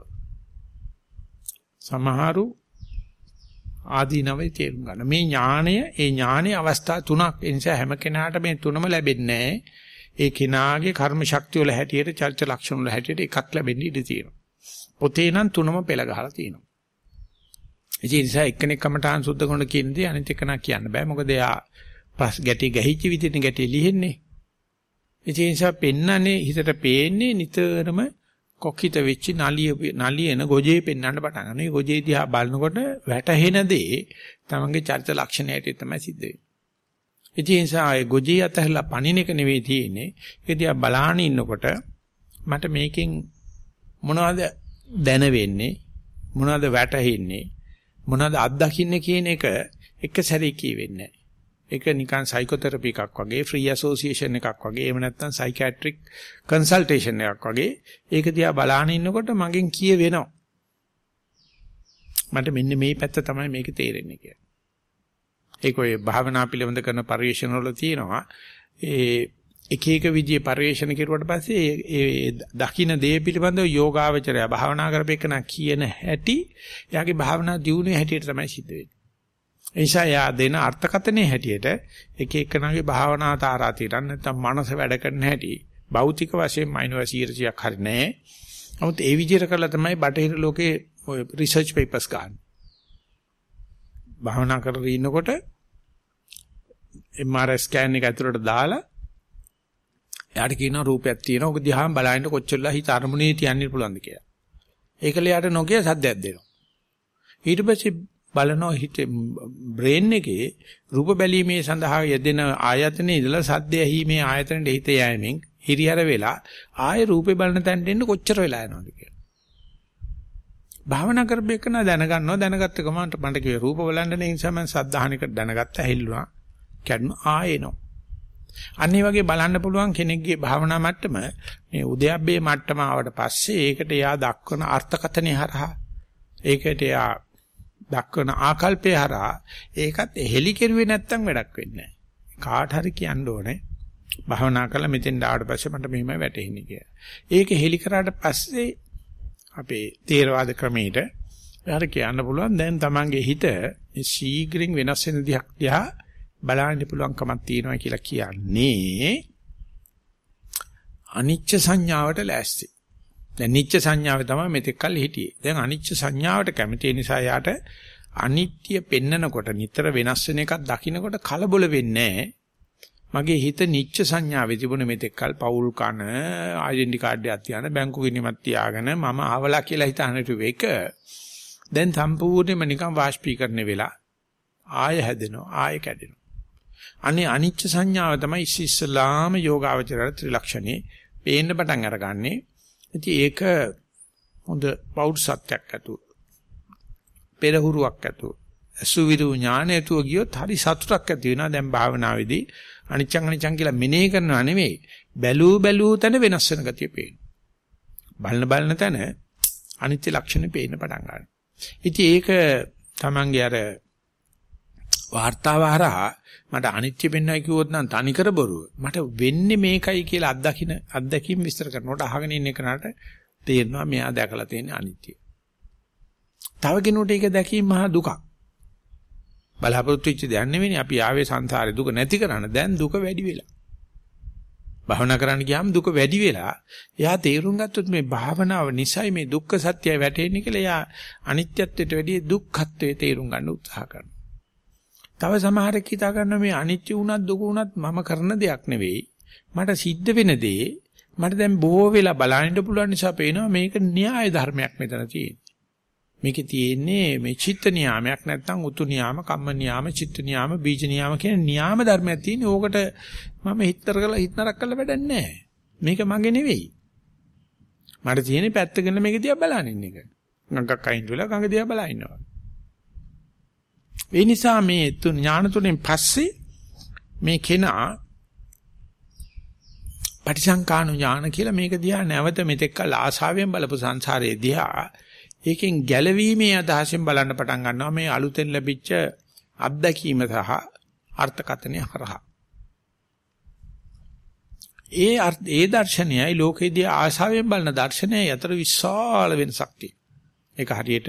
සමහරු ආදීනවේ තේරුම් ගන්න. මේ ඥාණය, ඒ ඥානයේ අවස්ථා තුනක්. ඒ නිසා හැම කෙනාට මේ තුනම ලැබෙන්නේ ඒ කෙනාගේ කර්ම ශක්තිය වල හැටියට, චර්ච ලක්ෂණ වල හැටියට එකක් ලැබෙන්න ඉඩ තියෙනවා. පොතේ නම් තුනම පෙළ ගහලා තියෙනවා. ඒ නිසා එක්කෙනෙක් කමටහන් සුද්ධ කරන කියන්නේ අනිත් එකනා කියන්න බෑ. මොකද එයා පස් ගැටි ගැහිච්ච විදිහට ගැටි ලිහෙන්නේ. ඒ නිසා පෙන්නන්නේ හිතට පේන්නේ නිතරම කොක්කිත වෙච්ච නලිය නලියන ගොජේ පෙන්වන්න පටන් ගන්නවා. මේ ගොජේ දිහා බලනකොට වැටහෙන දේ තමන්ගේ චරිත ලක්ෂණ හැටියට තමයි සිද්ධ වෙන්නේ. ඉතින් ඒ නිසා ඒ ගොජේ අතහැරලා පණින එක නෙවෙයි තියෙන්නේ. ඒ දිහා බලාන ඉන්නකොට මට මේකෙන් මොනවද දැන වෙන්නේ මොනවද වැටහෙන්නේ මොනවද අත්දකින්නේ කියන එක එක සැරේ කියවෙන්නේ ඒක නිකන් සයිකෝതെරපි එකක් වගේ ෆ්‍රී ඇසෝසියේෂන් එකක් වගේ එහෙම නැත්නම් සයිකියාට්‍රික් කන්සල්ටේෂන් එකක් වගේ. ඒක දිහා බලාගෙන ඉන්නකොට මගෙන් කිය වෙනවා මට මෙන්න මේ පැත්ත තමයි මේක තේරෙන්නේ කියලා. ඒක ඔය භාවනා පිළිබඳ කරන පරිශන වල තියෙනවා. ඒ එක එක විදිහේ පරිශන කෙරුවට පස්සේ ඒ දකින්න දේ පිළිබඳව යෝගාවචරය භාවනා කරපේකන කියන හැටි එයාගේ භාවනා දියුණුවේ හැටියට තමයි සිද්ධ වෙන්නේ. එනිසා යා දෙන අර්ථකතනේ හැටියට එක එකනාගේ භාවනා තාරා తీරන් නැත්නම් මනස වැඩ කරන හැටි භෞතික වශයෙන් මයිනස් 100ක් හරි නෑ. නමුත් ඒ විදිහට කරලා තමයි බටහිර ලෝකේ ඔය රිසර්ච් পেපර්ස් ගන්න. භාවනා කරගෙන ඉන්නකොට MRI ස්කෑන් එක ඇතුළට දාලා එයාට කියනවා රූපයක් තියෙනවා. ඔක දිහා බලන්න කොච්චරලා හිත අරමුණේ තියන්න පුළුවන්ද කියලා. ඒකල යාට නොකිය සද්දයක් දෙනවා. ඊට පස්සේ බලනවා හිත බ්‍රේන් එකේ රූප බැලීමේ සඳහා යෙදෙන ආයතනයේ ඉඳලා සද්ද ඇහිීමේ ආයතනෙට හිත යෑමෙන් හිරිහැර වෙලා ආයේ රූපේ බලන තැනට එන්න කොච්චර වෙලා යනවද කියලා. භාවනා කරපේකන දැනගන්නවා දැනගත්ත ගමන් මට කිව්වේ රූප බලන්න නේ නිසා මම සද්ධාහනික දැනගත්ත ඇහිල්ලුණා කැඩුන ආයෙනෝ. අන්න වගේ බලන්න පුළුවන් කෙනෙක්ගේ භාවනා මට්ටම මේ උද්‍යප්පේ මට්ටම ආවට පස්සේ ඒකට යා දක්වන අර්ථකතනෙ හරහා ඒකට යා දක්වන ආකල්පය හරහා ඒකත් හෙලි කෙරුවේ නැත්තම් වැඩක් වෙන්නේ නැහැ. කාට හරි කියන්න ඕනේ. භාවනා කළා මෙතෙන් ආවට පස්සේ මට මෙහෙමයි වැටෙන්නේ කියලා. ඒක හෙලි කරාට පස්සේ අපේ තේරවාද ක්‍රමයට එයාට කියන්න පුළුවන් දැන් Tamange හිත ශීඝ්‍රයෙන් වෙනස් වෙන දිහක් දිහා බලන්න පුළුවන්කමක් තියෙනවා කියලා කියන්නේ අනිච්ච සංඥාවට ලෑස්ති. දැන් නිච්ච සංඥාවේ තමයි මෙතෙක් කල් හිටියේ. දැන් අනිච්ච සංඥාවට කැමති නිසා යාට අනිත්‍ය පෙන්නකොට නිතර වෙනස් වෙන එකක් දකින්නකොට කලබල වෙන්නේ මගේ හිත නිච්ච සංඥාවේ තිබුණ මෙතෙක් කල් පවුල් කන ඩෙන්ටි කාඩ් එකක් තියාන බැංකු ගිණිමක් තියාගෙන මම ආවලා කියලා හිතාන එක දැන් සම්පූර්ණයෙන්ම නිකන් වාෂ්පීකරණය වෙලා ආය හැදෙනවා ආය කැඩෙනවා අනේ අනිච්ච සංඥාව තමයි ඉස්සෙල්ලාම යෝගාවචරය ත්‍රිලක්ෂණේ පේන්න පටන් අරගන්නේ. ඉතින් ඒක හොඳ පෞරුෂත්වයක් ඇතුව. පෙරහුරුවක් ඇතුව. අසුවිරු ඥානයතුව ගියොත් හරි සතුටක් ඇති වෙනවා දැන් භාවනාවේදී අනිච්චං අනිච්චං කියලා මෙනෙහි කරනවා නෙමෙයි බැලූ බැලූ තැන වෙනස් වෙන ගතිය පේනවා බලන බලන තැන අනිත්‍ය ලක්ෂණ පේන්න පටන් ගන්නවා ඉතින් ඒක තමන්ගේ අර වාර්තාව හරහා මට අනිත්‍ය වෙන්නයි කිව්වොත් නම් තනිකර බොරුව. මට වෙන්නේ මේකයි කියලා අත්දකින්න අත්දැකීම් විස්තර කරනකොට අහගෙන ඉන්න කෙනාට තේරෙනවා මෙයා දැකලා තියෙන අනිත්‍ය. තව කෙනෙකුට ඒක දැකීම මහා දුකක්. බලාපොරොත්තු වෙච්ච දෙයක් නෙවෙයි අපි ආවේ සංසාරේ දුක නැති කරන්න දැන් දුක වැඩි වෙලා. භාවනා කරන්න ගියාම දුක වැඩි වෙලා එයා තේරුම් ගත්තොත් මේ භාවනාව නිසයි මේ දුක්ඛ සත්‍යය වැටෙන්නේ කියලා එයා අනිත්‍යත්වයට වැඩිය දුක්ඛත්වයේ තේරුම් ගන්න උත්සාහ කරනවා. තව සමහරෙක් හිතා ගන්නවා මේ අනිත්‍ය වුණත් දුක වුණත් මම කරන දෙයක් නෙවෙයි. මට සිද්ධ වෙන දේ මට දැන් බොහෝ වෙලා බලන්න පුළුවන් නිසා පේනවා මේක න්‍යාය ධර්මයක් මෙතන තියෙන්නේ. මේකේ තියෙන්නේ මේ චිත්ත නියාමයක් නැත්නම් උතු නියාම, කම්ම නියාම, චිත්ත නියාම, බීජ නියාම කියන නියාම ධර්මයක් තියෙන්නේ. ඕකට මම හිතතර කරලා හිතනරක් කරලා වැඩක් නැහැ. මේක මගේ නෙවෙයි. මට තියෙන්නේ පැත්තගෙන මේක දිහා බලන ඉන්න එක. ගඟක් අයින් වෙලා ගඟ දිහා බලා ඉන්නවා. ඒ නිසා මේ ඥාන තුනෙන් පස්සේ මේ කෙනා පටිසංකානු ඥාන කියලා මේක දිහා නැවත මෙතෙක්කල් ආශාවෙන් බලපු සංසාරයේ දිහා ඒකෙන් ගැලවීමේ අදහසෙන් බලන්න පටන් ගන්නවා මේ අලුතෙන් ලැබිච්ච අත්දැකීම සහ අර්ථකථනය හරහා. ඒ ඒ දර්ශනයයි ලෝකේදී ආශාවෙන් බලන දර්ශනයයි අතර විශාල වෙනසක් තියෙනවා. ඒක හරියට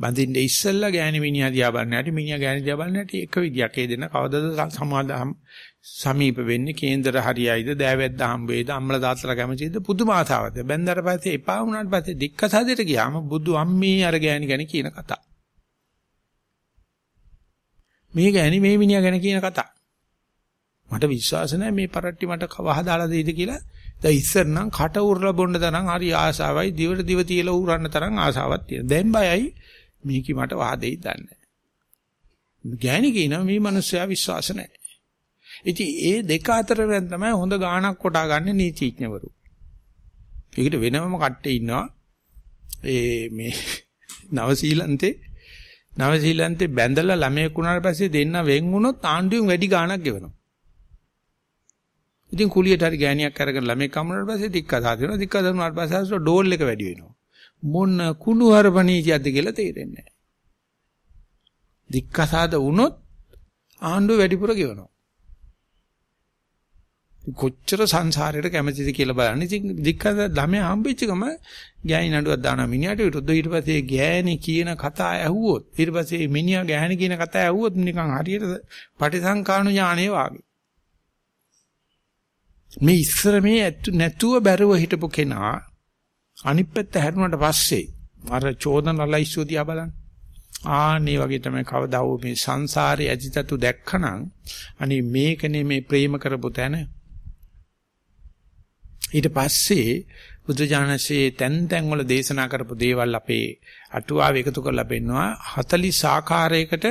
බඳින්න ඉස්සෙල්ලා ගෑණි මිනිහා දිහා බලන්න ඇති මිනිහා ගෑණි දිහා බලන්න ඇති එක විදියක්. ඒ දෙන්න කවදද සමාදම් සමීප වෙන්නේ? කේන්දර හරියයිද? දෑවැද්ද හම්බෙයිද අම්මලා තාත්තලා කැමතිද? පුදුම ආසාවක්ද බැන්දර පස්සේ එපා වුණාට පස්සේ දික්කසාදයට ගියාම බුදු අම්මේ අර ගෑණි ගැන කියන කතා. මේ ගෑණි මේ මිනිහා ගැන කියන කතා. මට විශ්වාස නැහැ මේ පරට්ටි මට කවහ දාලා දෙයිද කියලා. දැන් ඉස්සර නම් කට උරලා බොන්න තරම් හරි ආසාවයි දිවට දිව තියලා උරන්න තරම් ආසාවක් තියෙන දැන් බයයි. මේකි මට වහදෙයි දන්නේ. ගෑණි කියනවා මේ මිනිස්සයා විශ්වාස නැහැ. ඉතින් ඒ දෙක අතර තමයි හොඳ ගාණක් කොටා ගන්න නීතිඥවරු. ඒකට වෙනම කට්ටේ ඉන්නවා. ඒ මේ නවසීලන්තේ නවසීලන්තේ බැඳලා ළමයෙක් වුණාට පස්සේ දෙන්න වෙන් වුණොත් ආණ්ඩුවෙන් වැඩි ගාණක් ගෙවනවා. ඉතින් කුලියට හරි ගෑණියක් අරගෙන ළමෙක් කමුනට පස්සේ දික්කසා දෙනවා. දික්කසා දුන්නාට පස්සේ ඩෝල් එක වැඩි වෙනවා. මොන කුණු හරපණීතියක්ද කියලා තේරෙන්නේ නැහැ. දික්කසාද වුණොත් ආණ්ඩුව වැඩිපුර ගෙවනවා. කොච්චර සංසාරයට කැමතිද කියලා බලන්න. ඉතින් දික්කද ළමයා හම්බෙච්ච ගම ගෑණි නඩුවක් දානවා මිනිහට විරුද්ධ ඊට පස්සේ ගෑණි කියන කතා ඇහුවොත් ඊට පස්සේ මිනිහා ගෑණි කියන කතා ඇහුවොත් නිකන් හරියට පටිසංකාණු ඥානය වාගේ. මේ ඉස්සර මේ නැතුව බැරුව හිටපු කෙනා අනිත් පැත්ත හැරුණාට පස්සේ අර චෝදන ලයිස්තුව දිහා බලන්න. ආන්නේ වගේ තමයි කවදා වෝ මේ සංසාරේ ඇදිතතු දැක්කනම් අනේ මේකනේ මේ ප්‍රේම කරපු තැන. ඊට පස්සේ බුදුජානසී තැන් තැන් වල දේශනා කරපු දේවල් අපේ අටුවාව එකතු කරලා පෙන්නවා. 40 ආකාරයකට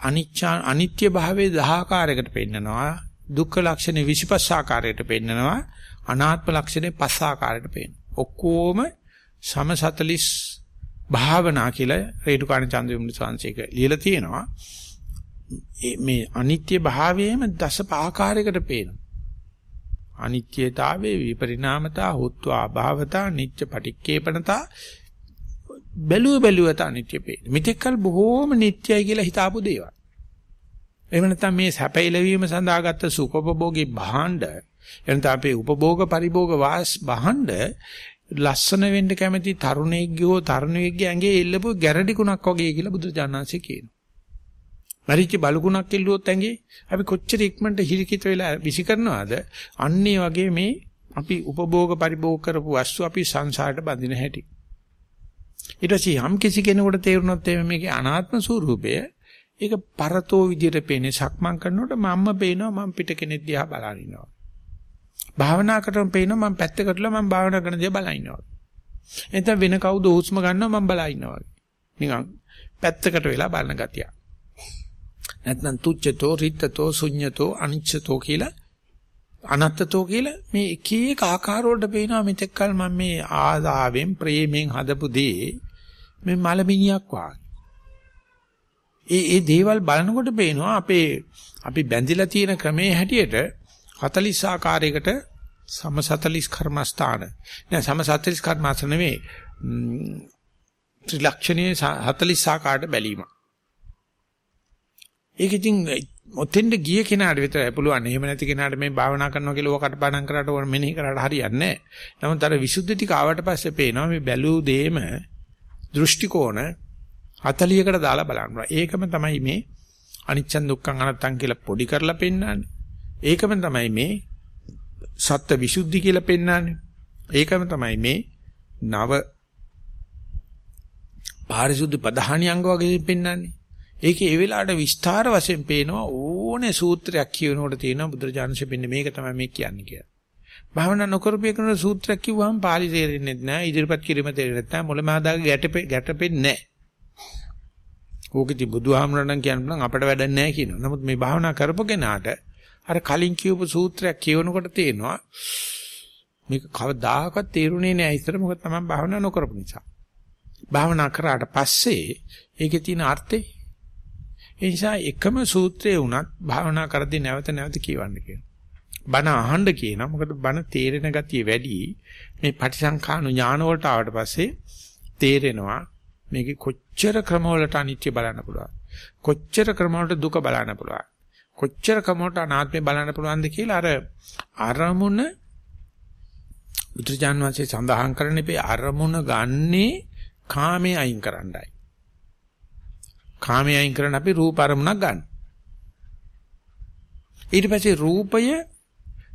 අනිච්චා අනිත්‍ය භාවයේ 10 ආකාරයකට පෙන්නනවා. දුක්ඛ ලක්ෂණ 25 ආකාරයකට පෙන්නනවා. අනාත්ම ලක්ෂණ 5 ආකාරයකට පෙන්නනවා. ඔක්කොම සම 40 භාවනා කියලා රේණුකාණ චන්ද්‍රවිමුනි සංසේක ලියලා තියෙනවා මේ අනිත්‍ය භාවයේම දස ආකාරයකට පේනවා අනිත්‍යතාවේ විපරිණාමතා හොත්වා අභාවතා නිච්ච පටික්කේපනතා බැලුව බැලුවට අනිත්‍ය පේන. මෙතෙක්කල් බොහෝම නිට්ටයයි කියලා හිතාපු දේවල්. එහෙම නැත්නම් මේ සැපයිලවීම සඳහා ගත්ත සුඛෝපභෝගී භාණ්ඩ එනත අපේ උපභෝග පරිභෝග වාස් භාණ්ඩ ලස්සන වෙන්න කැමති තරුණයෙක්ගේ හෝ තරුණියෙක්ගේ ඇඟේ එල්ලපු ගැරඩිකුණක් වගේ කියලා බුදුජානනාංශය කියනවා. මරිච්ච බලුකුණක් කිල්ලුවොත් ඇඟේ අපි කොච්චර ඉක්මනට හිරිකිත වෙලා විසි කරනවද අන්නේ වගේ මේ අපි උපභෝග පරිභෝග කරපු වස්තු අපි සංසාරයට බඳින හැටි. ඊට පස්සේ යම් කිසි කෙනෙකුට තේරුණොත් එimhe මේකේ අනාත්ම ස්වરૂපය ඒක පරතෝ විදියට පේන්නේ සක්මන් කරනකොට මම්ම පේනවා මම පිට කෙනෙක් දිහා බලන ඉන්නවා. භාවනා කරනකොට පේනවා මම පැත්තකටලා මම භාවනා කරන දිහා බලන ඉන්නවා. එතන වෙන කවුද හුස්ම ගන්නවා මම බලා ඉන්නවා නිකන් පැත්තකට වෙලා බලන ගතියක්. නැත්නම් තුච්ඡතෝ රිත්තතෝ ශුඤ්ඤතෝ අනිච්ඡතෝ කියලා අනත්තතෝ කියලා මේ එක එක ආකාර වලට පේනවා මෙතෙක් කල මම මේ ආදාවෙන් ප්‍රේමෙන් හදපු දේ මේ මලමිනියක් වාගේ. ඒ ඒ දේවල් බලනකොට පේනවා අපේ අපි බැඳිලා තියෙන ක්‍රමයේ හැටියට 40 ආකාරයකට සම 40 කර්මස්ථාන. නෑ සම 40 කර්මස්ථාන නෙමෙයි. ත්‍රිලක්ෂණයේ 40 ආකාරයට බැලීම. ඒක ඉතින් ඔතෙන්ද ගිය කෙනාට විතරයි පුළුවන්. එහෙම නැති කෙනාට මේ භාවනා කරනවා කියලා ඔකට පාඩම් කරාට ඕන මෙනෙහි කරාට හරියන්නේ නැහැ. නමුත් අර විසුද්ධි ටික ආවට පස්සේ පේනවා මේ බැලූ දෙයම දෘෂ්ටි කෝණ 40කට දාලා බලනවා. ඒකම තමයි මේ අනිච්චන් දුක්ඛං අනත්තං කියලා පොඩි කරලා පෙන්නන්නේ. ඒකම තමයි මේ සත්ත්ව විසුද්ධි කියලා පෙන්නන්නේ. ඒකම තමයි මේ නව පාරිශුද්ධ ප්‍රධානියංග වගේ පෙන්නන්නේ. ඒකේ ඒ වෙලාවට විස්තර වශයෙන් පේනවා ඕනේ සූත්‍රයක් කියනකොට තියෙනවා බුදුරජාණන්සේ පින්නේ මේක තමයි මේ කියන්නේ කියලා. භාවනා නොකරපු එකන සූත්‍රයක් කිව්වම පාලි තේරෙන්නේ නැහැ. ඉදිරිපත් කිරීම තේරෙන්නේ නැහැ. මොළමාදාගේ ගැටපෙ ගැටපෙන්නේ නැහැ. ඕකෙදි බුදුහාමරණන් කියන්න අපට වැඩක් නැහැ කියනවා. නමුත් මේ භාවනා කරපු කෙනාට අර කලින් කියපු සූත්‍රයක් කියවනකොට තේනවා මේක කවදාකවත් තේරුනේ නැහැ ඉතර මොකද තමයි භාවනා නොකරපු නිසා. භාවනා කරාට පස්සේ ඒකේ තියෙන අර්ථේ ඒ නිසා එකම සූත්‍රයේ වුණත් භාවනා කරද්දී නැවත නැවත කියවන්න කියනවා. බණ අහන්න කියනවා. මොකද බණ තේරෙන ගතිය වැඩි. මේ පටිසංඛානු ඥාන වලට ආවට පස්සේ තේරෙනවා මේකේ කොච්චර ක්‍රම වලට අනිත්‍ය බලන්න පුළුවන්. කොච්චර ක්‍රම වලට දුක බලන්න පුළුවන්. කොච්චර ක්‍රම වලට අනාත්මය බලන්න පුළුවන්ද කියලා අර අරමුණ බුදුජාන් වහන්සේ සඳහන් කරන්නේ අරමුණ ගන්නේ කාමයේ අයින් කරන්නයි. කාමයෙන් අයින් කරන අපි රූප අරමුණක් ගන්න. ඊට පස්සේ රූපය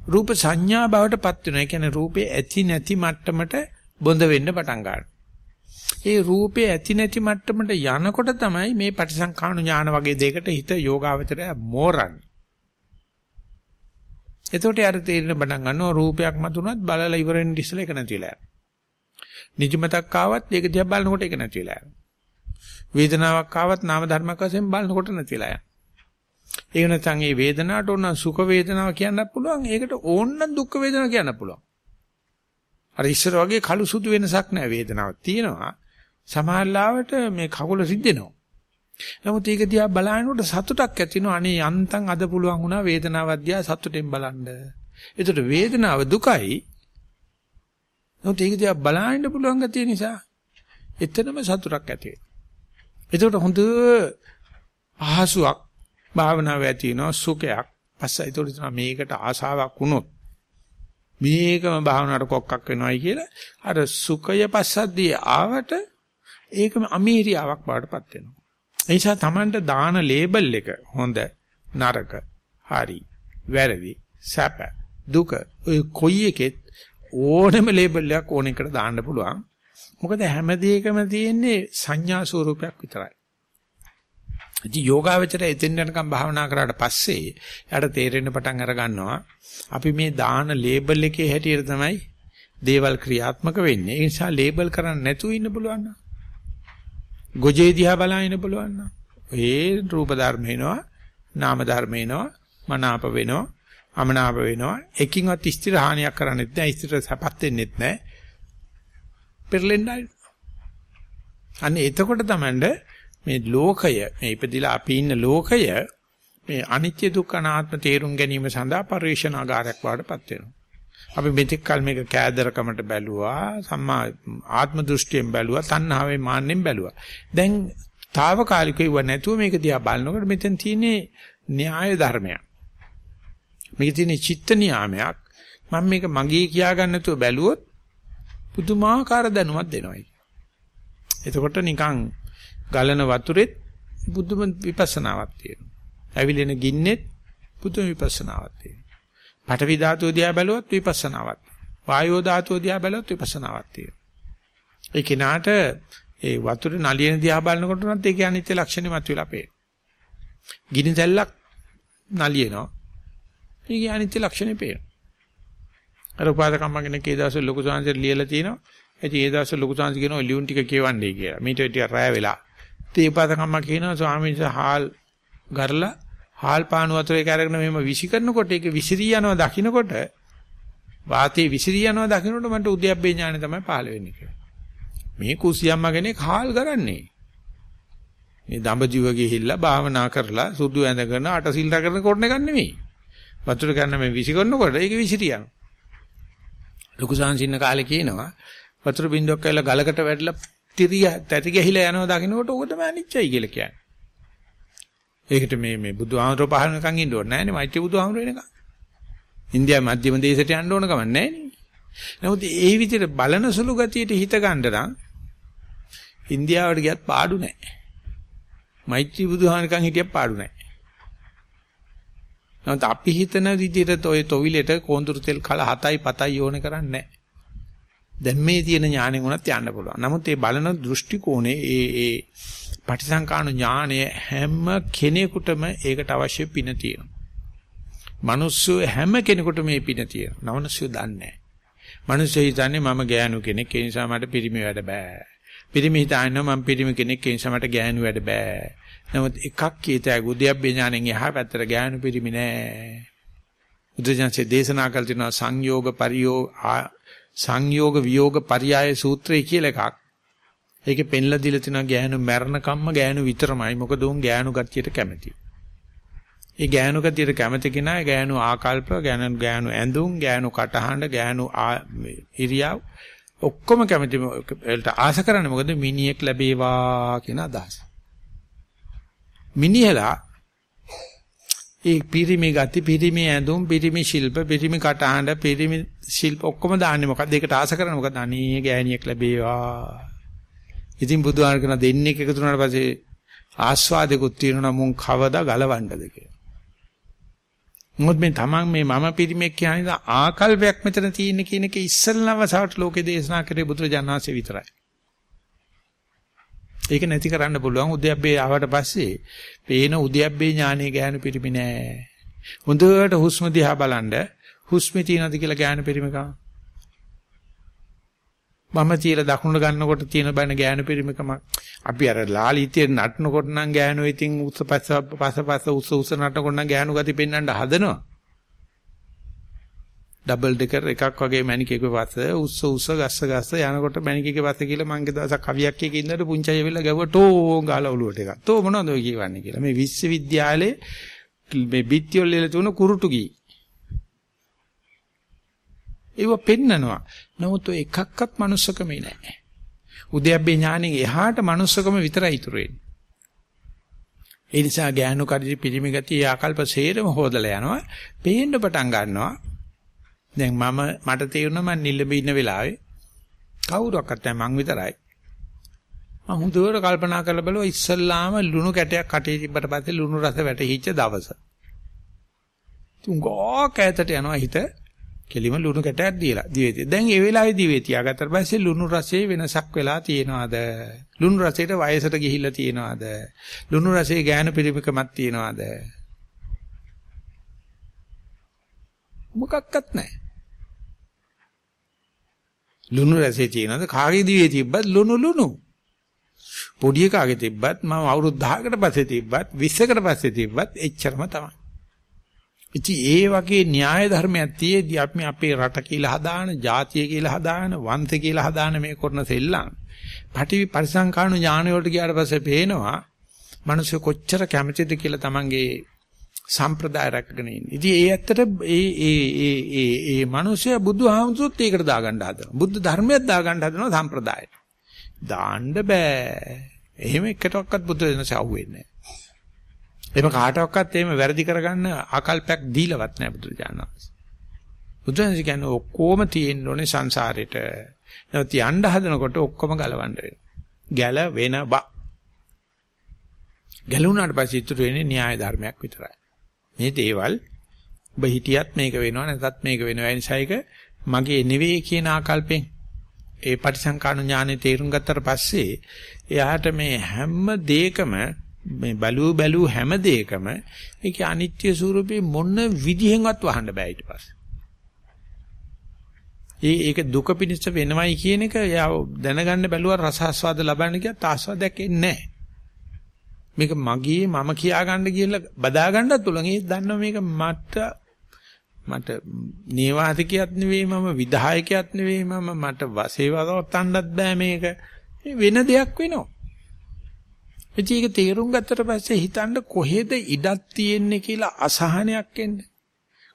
රූප සංඥා බවට පත් වෙනවා. ඒ කියන්නේ රූපේ ඇති නැති මට්ටමට බොඳ වෙන්න පටන් ගන්නවා. ඒ රූපේ ඇති නැති මට්ටමට යනකොට තමයි මේ පටිසංඛාණු ඥාන වගේ දෙයකට හිත යෝගාවචරය මෝරන්නේ. එතකොට යාර තේරෙන බණන් ගන්නවා රූපයක් මතුනත් බලලා ඉවරෙන් ඉස්සලා එක නැතිලා යනවා. නිදිමතක් ආවත් ඒක දිහා බලනකොට ඒක නැතිලා යනවා. වේදනාවක් ආවත් නාම ධර්මයක් වශයෙන් බලනකොට නැතිලා යනවා. ඒක නැත්නම් මේ වේදනාවට ඕන සුඛ වේදනාව කියන්නත් පුළුවන්. ඒකට ඕන නම් දුක්ඛ වේදනාව කියන්නත් පුළුවන්. අර ඉස්සර වගේ කළු සුදු වෙනසක් නැහැ වේදනාවක් තියෙනවා. සමහරලාවට මේ කකුල රිද්දෙනවා. නමුත් ඒක දිහා බලනකොට සතුටක් ඇතිවෙනවා. අනේ යන්තම් අද පුළුවන් වුණා වේදනාව දිහා සතුටෙන් බලන්න. ඒතර වේදනාව දුකයි. නමුත් ඒක දිහා බලන්න පුළුවන් ගැතිය නිසා එතනම සතුටක් ඇති වෙනවා. එතකොට හොඳ අහසුවක් භාවනාව ඇති වෙනවා සුඛයක්. පස්ස ඒතකොට තමයි මේකට ආසාවක් වුණොත් මේකම භාවනාවට කොක්කක් වෙනවයි කියලා අර සුඛය පස්සද්දී ආවට ඒකම අමීරියාවක් බවටපත් වෙනවා. ඒ නිසා Tamanට දාන ලේබල් එක හොඳ නරක හරි වැරදි සැප දුක ඔය කොයි එකෙත් ඕනම ලේබල් එකක් ඕන එකට දාන්න පුළුවන්. මොකද හැම දෙයකම තියෙන්නේ සංඥා ස්වරූපයක් විතරයි. ඉතින් යෝගාවචරය එතෙන් යනකම් භාවනා කරාට පස්සේ යාට තේරෙන්න පටන් අර ගන්නවා අපි මේ දාන ලේබල් එකේ හැටියට තමයි දේවල් ක්‍රියාත්මක වෙන්නේ. ඒ නිසා ලේබල් කරන්න නැතුව ඉන්න පුළුවන් නේද? ගොජේ දිහා බලන්න පුළුවන් නේද? ඒ රූප ධර්ම වෙනවා, නාම ධර්ම වෙනවා, මනාප වෙනවා, අමනාප වෙනවා. එකින්වත් ස්ථිර හානියක් කරන්නේත් නැහැ, ස්ථිර සපත් වෙන්නෙත් නැහැ. පෙරලෙන්නයි. අනේ එතකොට තමයි මේ ලෝකය මේ ඉපදිලා අපි ඉන්න ලෝකය මේ අනිත්‍ය දුක්ඛ අනාත්ම තේරුම් ගැනීම සඳහා පරිශනාගාරයක් වඩපත් වෙනවා. අපි මෙතෙක් කල මේක කෑදරකමට බැලුවා සම්මා ආත්ම දෘෂ්ටියෙන් බැලුවා තණ්හාවෙන් මාන්නෙන් බැලුවා. දැන් తాවකාලිකව ඉව නැතුව මේක දිහා බලනකොට මෙතෙන් තියෙන්නේ න්‍යාය ධර්මයක්. මේක තියෙන්නේ චිත්ත නියාමයක්. මම මේක මගේ කියා ගන්න නැතුව බැලුවොත් පුදුමාකාර දැනුමක් දෙනවා. එතකොට නිකන් ගලන වතුරෙත් බුදුම විපස්සනාවක් තියෙනවා. ඇවිලෙන ගින්නෙත් බුදුම විපස්සනාවක් තියෙනවා. පඨවි ධාතුව දිහා බැලුවොත් විපස්සනාවක්. වායෝ ධාතුව දිහා බැලුවොත් විපස්සනාවක් තියෙනවා. ඒ කෙනාට ඒ වතුර නලියන දිහා බලනකොට උනත් ඒකේ අනිත්‍ය ලක්ෂණෙ මතුවලා පේනවා. ගිනි දැල්ලක් නලියනවා. ඒකේ අනිත්‍ය ලක්ෂණෙ පේනවා. අර උපාදකම්ම කෙනෙක් ඒ දවස්වල ලොකු සංසාරේ ලියලා තිනවා. ඉතින් ඒ දවස්වල ලොකු සංසාර කියනවා ලියුම් ටික කියවන්නේ කියලා. මීට ටික රැය වෙලා. තේපාතකම්ම කියනවා ස්වාමීන් වහන්සේ හාල් ගරලා හාල් පානු වතුරේ කරගෙන මෙහෙම විසි කරනකොට ඒක විසිරී යනවා දකින්නකොට වාතයේ විසිරී යනවා දකින්නකොට මට උද්‍යප්පේ ඥානෙ තමයි පහළ වෙන්නේ කියලා. මේ කුසියම්ම කෙනෙක් හාල් කරන්නේ. මේ දඹදිව ගිහිල්ලා භාවනා කරලා සුදු ඇඳගෙන අටසිල් රැකගෙන කරන එක නෙමෙයි. වතුර ගන්න මේ විසි කරනකොට ඒක විසිරී යනවා. ලොකු සංසින්න කාලේ කියනවා වතුර බින්දුවක් කියලා ගලකට වැටලා තිරිය තැති ගහිලා යනවා දකින්නකොට ඕක තමයි අනිච්චයි කියලා කියන්නේ. ඒකට මේ මේ බුදුහාමරෝ පහලනකන් ඉන්න ඕනේ නැහැ නේ මෛත්‍රී බුදුහාමරෝ වෙනකන්. ඉන්දියා මධ්‍යම දේශයට යන්න ඕන කම නැහැ නේ. නමුත් ඒ විදිහට බලන සුළු ගතියට හිත ගන්න නම් ඉන්දියාවට ගියත් පාඩු නැහැ. මෛත්‍රී බුදුහාමරකන් හිටියත් පාඩු නැහැ. නමුත් අපි හිතන විදිහට ඔය තොවිලෙට කොඳුරු තෙල් කල 7යි 7යි ඕනේ කරන්නේ නැහැ. දැන් මේ තියෙන ඥාණයෙන් උනත් යන්න පුළුවන්. නමුත් මේ බලන දෘෂ්ටි කෝණේ ඒ ඒ පටිසංකාන ඥානය හැම කෙනෙකුටම ඒකට අවශ්‍ය පින තියෙනවා. මිනිස්සු හැම කෙනෙකුටම මේ පින තියෙනවා. නවනස්සු දන්නේ නැහැ. මිනිස්සු හිතන්නේ මම ගෑනු කෙනෙක් ඒ නිසා මට පිරිමි වැඩ බෑ. පිරිමි හිතන්නේ මම පිරිමි කෙනෙක් ඒ නිසා මට ගෑනු වැඩ බෑ. නමුත් එකක් කීතයි උද්‍යප්පේ ඥාණයෙන් එහා පැත්තට ගෑනු පිරිමි නෑ. බුදුජානක දේශනා කළ තියෙනවා සංයෝග පරියෝ සංයෝග විయోగ පරියාය සූත්‍රය කියලා එකක්. ඒකේ පෙන්ලා දීලා තිනවා ගෑනු මරණ කම්ම ගෑනු විතරමයි. මොකද උන් ගෑනු ගතියට කැමති. ඒ ගෑනු ගතියට කැමති කෙනා ගෑනු ආකල්ප, ගෑනු ගෑනු ඇඳුම්, ගෑනු කටහඬ, ගෑනු ඉරියව් ඔක්කොම කැමති වලට ආස කරන්නේ මොකද මිනිහෙක් ලැබේවා කියන අදහස. මිනිහලා ඒ පිරිමි ගති පිරිමි ඇඳුම් පිරිමි ශිල්ප පිරිමි කටහඬ පිරිමි ශිල්ප ඔක්කොම දාන්නේ මොකද්ද ඒකට ආස කරන්නේ මොකද අනේ ගෑණියෙක් ලැබේවා. ඉතින් බුදුහාර කරන දෙන්නේ එකතු වුණාට පස්සේ ආස්වාදෙකුත් තියෙනවා මුන් කවදා ගලවන්නද කියලා. මොකද මේ තමන් මේ මම පිරිමියෙක් කියන්නේ ආකල්පයක් මෙතන තියෙන කියන එක ඉස්සල්ලාම සවට ලෝකේ දේශනා කරේ බුදුරජාණන් වහන්සේ විතරයි. ඒක නැති කරන්න පුළුවන්. උද්‍යප්පේ ආවට පස්සේ පේන උද්‍යප්පේ ඥානෙ ගෑනු පිරිමි නෑ. හොඳට හුස්ම දිහා බලන්න හුස්මේ තියෙනද කියලා ගෑනු පිරිමිකම. මම තියලා දකුණ ගන්නකොට තියෙන බෑන ගෑනු පිරිමිකම අපි අර ලාලිතිය නටනකොට නම් ගෑනු ඉතින් උස්ස පස්ස පස්ස පස්ස උස්ස උස්ස නටනකොට නම් ගෑනු ගති පෙන්වන්න හදනවා. ඩබල් ඩෙකර් එකක් වගේ මැනික් එකේ පස්ස උස්ස උස්ස ගස්ස ගස්ස යනකොට මැනික් එකේ පස්ස කියලා මංගේ දවසක් කවියක් එකේ ඉන්නකොට පුංචි අය ගැව්ව ටෝ ගාලා ඔලුවට එකක්. තෝ මොනවද ඔය කියවන්නේ කියලා. මේ විශ්වවිද්‍යාලේ මේ බිත්තිවල ඉල තුන කුරුටු ගී. ඒව පෙන්නනවා. නමුත් ඔය එකක්වත් manussකමේ නැහැ. උද්‍යප්පේ ඥාණයෙන් එහාට manussකම විතරයි ඉතුරු වෙන්නේ. ඒ නිසා ගෑනු කඩි පිරිමි ගතිය ආකල්ප සේරම හොදලා යනවා. පේන්න පටන් ගන්නවා. දැන් මම මට තේරුණා මම නිල්ලඹ ඉන්න වෙලාවේ කවුරක්වත් නැහැ මං විතරයි. මම හුදුවට කල්පනා කරලා බලුවා ඉස්සල්ලාම ලුණු කැටයක් කටේ තිබ්බට පස්සේ ලුණු රස වැටහිච්ච දවස. තුංගෝ කැතට යනවා හිත කෙලිම ලුණු කැටයක් දීලා දිවේ. දැන් ඒ වෙලාවේ දිවේ තියාගත්තට පස්සේ ලුණු රසයේ වෙනසක් වෙලා තියෙනවද? ලුණු රසයට වයසට ගිහිල්ලා තියෙනවද? ලුණු රසයේ ගෑනු පිරිමිකමක් තියෙනවද? මොකක්වත් නැහැ. ලුණු රසයේ තියෙනවද? කාගේ දිවේ තිබ්බත් ලුණු ලුණු. පොඩි එකාගේ තිබ්බත් මම අවුරුදු 10කට පස්සේ තිබ්බත් 20කට පස්සේ තිබ්බත් එච්චරම තමයි. ඉතින් ඒ වගේ න්‍යාය ධර්මයක් තියේදී අපි අපේ රට කියලා හදාන, ජාතිය කියලා හදාන, වංශ කියලා හදාන මේ කරන සෙල්ලම්. පටි පරිසංකාණු ඥාන වලට ගියාට පස්සේ පේනවා මිනිස්සු කොච්චර කැමතිද කියලා තමන්ගේ සම්ප්‍රදාය රැකගෙන ඉන්නේ. ඉතින් ඒ ඇත්තට ඒ ඒ ඒ ඒ ඒ මිනිස්සයා බුදුහාමුදුරුත් ඒකට දාගන්න හදනවා. බුද්ධ ධර්මයක් දාගන්න හදනවා සම්ප්‍රදායට. දාන්න බෑ. එහෙම එකටවත් බුදු දනස අහුවෙන්නේ නැහැ. එහෙම කාටවත් එහෙම වැරදි කරගන්න ආකල්පයක් දීලවත් නැහැ බුදුරජාණන් වහන්සේ. බුදුන්සේ කියන්නේ ඔක්කොම තියෙන්න ඕනේ සංසාරෙට. නැවත යන්න හදනකොට ඔක්කොම ගලවන්න වෙනවා. ගැල වෙන බා. ගැලුණාට පස්සේ ඉතුරු වෙන්නේ න්‍යාය ධර්මයක් විතරයි. මේ දේවල් ඔබ හිටියත් මේක වෙනවා නැත්ත් මේක වෙනවා. ඒ නිසා ඒක මගේ නෙවෙයි කියන ආකල්පෙන් ඒ පටිසංකාණු ඥානෙ තේරුම් ගත්තට පස්සේ එයාට මේ හැම දෙයකම මේ බලූ බැලූ හැම දෙයකම ඒකේ අනිත්‍ය ස්වරූපේ මොන විදිහෙන්වත් වහන්න බෑ ඊට පස්සේ. ඒ ඒක දුක පිණිස වෙනවයි කියන එක එයා දැනගන්න බැලුවා රසාස්වාද ලබන්න කියත් ආස්වාදයක් එන්නේ නැහැ. මේක මගේ මම කියා ගන්න කියලා බදා ගන්නත් පුළුවන්. ඒ දන්නවා මේක මට මට නේවාසිකයක් නෙවෙයි මම විධායකයක් නෙවෙයි මම මට වසේවවත්තන්නත් බෑ මේක. වෙන දෙයක් වෙනවා. ඉතින් ඒක තේරුම් ගත්තට පස්සේ හිතන්න කොහෙද ඉඩක් තියෙන්නේ කියලා අසහනයක් එන්නේ.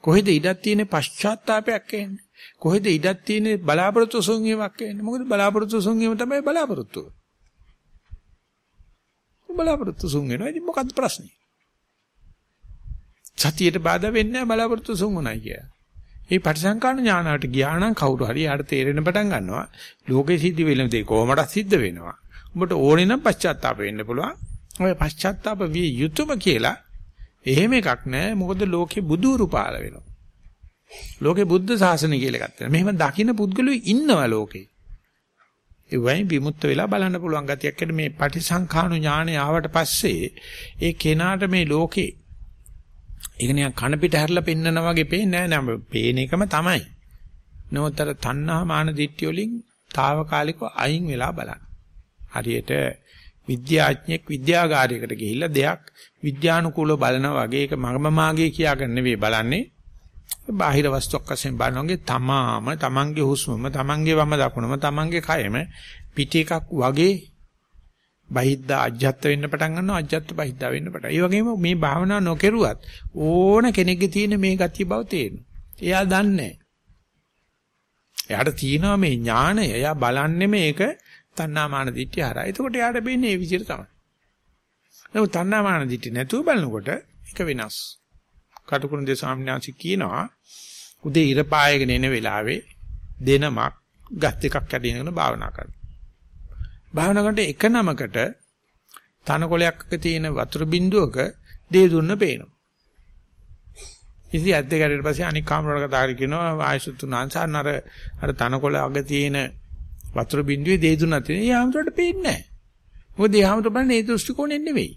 කොහෙද ඉඩක් තියෙන්නේ පශ්චාත්තාවයක් එන්නේ. කොහෙද ඉඩක් තියෙන්නේ බලාපොරොත්තු සුන්වීමක් එන්නේ. මොකද බලාපොරොත්තු සුන්වීම තමයි බලාපොරොත්තු. බලාපොරොත්තු සුන් වෙනවා. ඉතින් මොකක්ද ප්‍රශ්නේ? සතියට බාධා වෙන්නේ නැහැ බලාපොරොත්තු සුන්ුණයි කිය. මේ පටිසංකාන ඥානකට ගියා නම් කවුරු හරි යාට තේරෙන්න පටන් ගන්නවා. ලෝකේ සිද්ධ වෙන දේ කොහොමද සිද්ධ වෙනවා. උඹට ඕනේ නම් පශ්චාත්තාප වෙන්න පුළුවන්. ඔය පශ්චාත්තාප විය යුතුයම කියලා එහෙම එකක් නැහැ. මොකද ලෝකේ බුදුරු පාල වෙනවා. ලෝකේ බුද්ධ ශාසනය කියලා එකක් තියෙනවා. මෙහෙම දකින්න පුද්ගලයෝ ඉන්නවා ලෝකේ. ඒ වයින් විමුක්ත වෙලා බලන්න පුළුවන් ගතියක් ඇද මේ පටිසංඛාණු ඥානය ආවට පස්සේ ඒ කෙනාට මේ ලෝකේ ඒක නිකන් කන පිට හැරලා පෙන්නනා වගේ පේන්නේ නැහැ නෑ පේන එකම තමයි. නෝතර තණ්හා මාන දිට්ඨිය වලින් తాවකාලිකව අයින් වෙලා බලන්න. හරියට විද්‍යාඥයෙක් විද්‍යාගාරයකට ගිහිල්ලා දෙයක් විද්‍යානුකූලව බලනවා වගේ ඒක මම මාගේ කියාගෙන නෙවෙයි බලන්නේ. බාහිර වස්තුවක් වශයෙන් බලනවාගේ තමාම තමන්ගේ හුස්මම තමන්ගේ වම දකුණම තමන්ගේ කයම පිට එකක් වගේ බහිද්දා අජ්ජත් වෙන්න පටන් ගන්නවා අජ්ජත් බහිද්දා වෙන්න පටන්. ඒ වගේම මේ භාවනාව නොකරුවත් ඕන කෙනෙක්ගේ තියෙන මේ ගතිය බව තේරෙනවා. එයා දන්නේ එයාට තියෙනවා මේ ඥාණය. එයා බලන්නේ මේක තණ්හාමාන දිට්ඨිය හරහා. එතකොට එයාට වෙන්නේ මේ විදිහට තමයි. නමුත් තණ්හාමාන දිට්ඨිය නැතුව බලනකොට ඒක වෙනස්. කටුකුරුන් දේ ස්වාමීන් වහන්සේ කියනවා උදේ ඉර පායගෙන එන වෙලාවේ දෙනමක් ගත් එකක් කැඩෙනගෙන භාවනා කරනවා. භාවනා කරනකොට එක නමකට තනකොළයක් තියෙන වතුර බින්දුවක දේ දුන්න පේනවා. ඉතින් ඇද්ද ගැටේට පස්සේ අනික් කාමරවල කතා කරගෙන ආයසුතුනාංශාන අර අර තනකොළ අග තියෙන වතුර බින්දුවේ දේ දුන්නත් තියෙන. ඒ ආමතුරට පේන්නේ නැහැ. මොකද ඒ ආමතුර බලන්නේ ඒ දෘෂ්ටි කෝණයෙන් නෙවෙයි.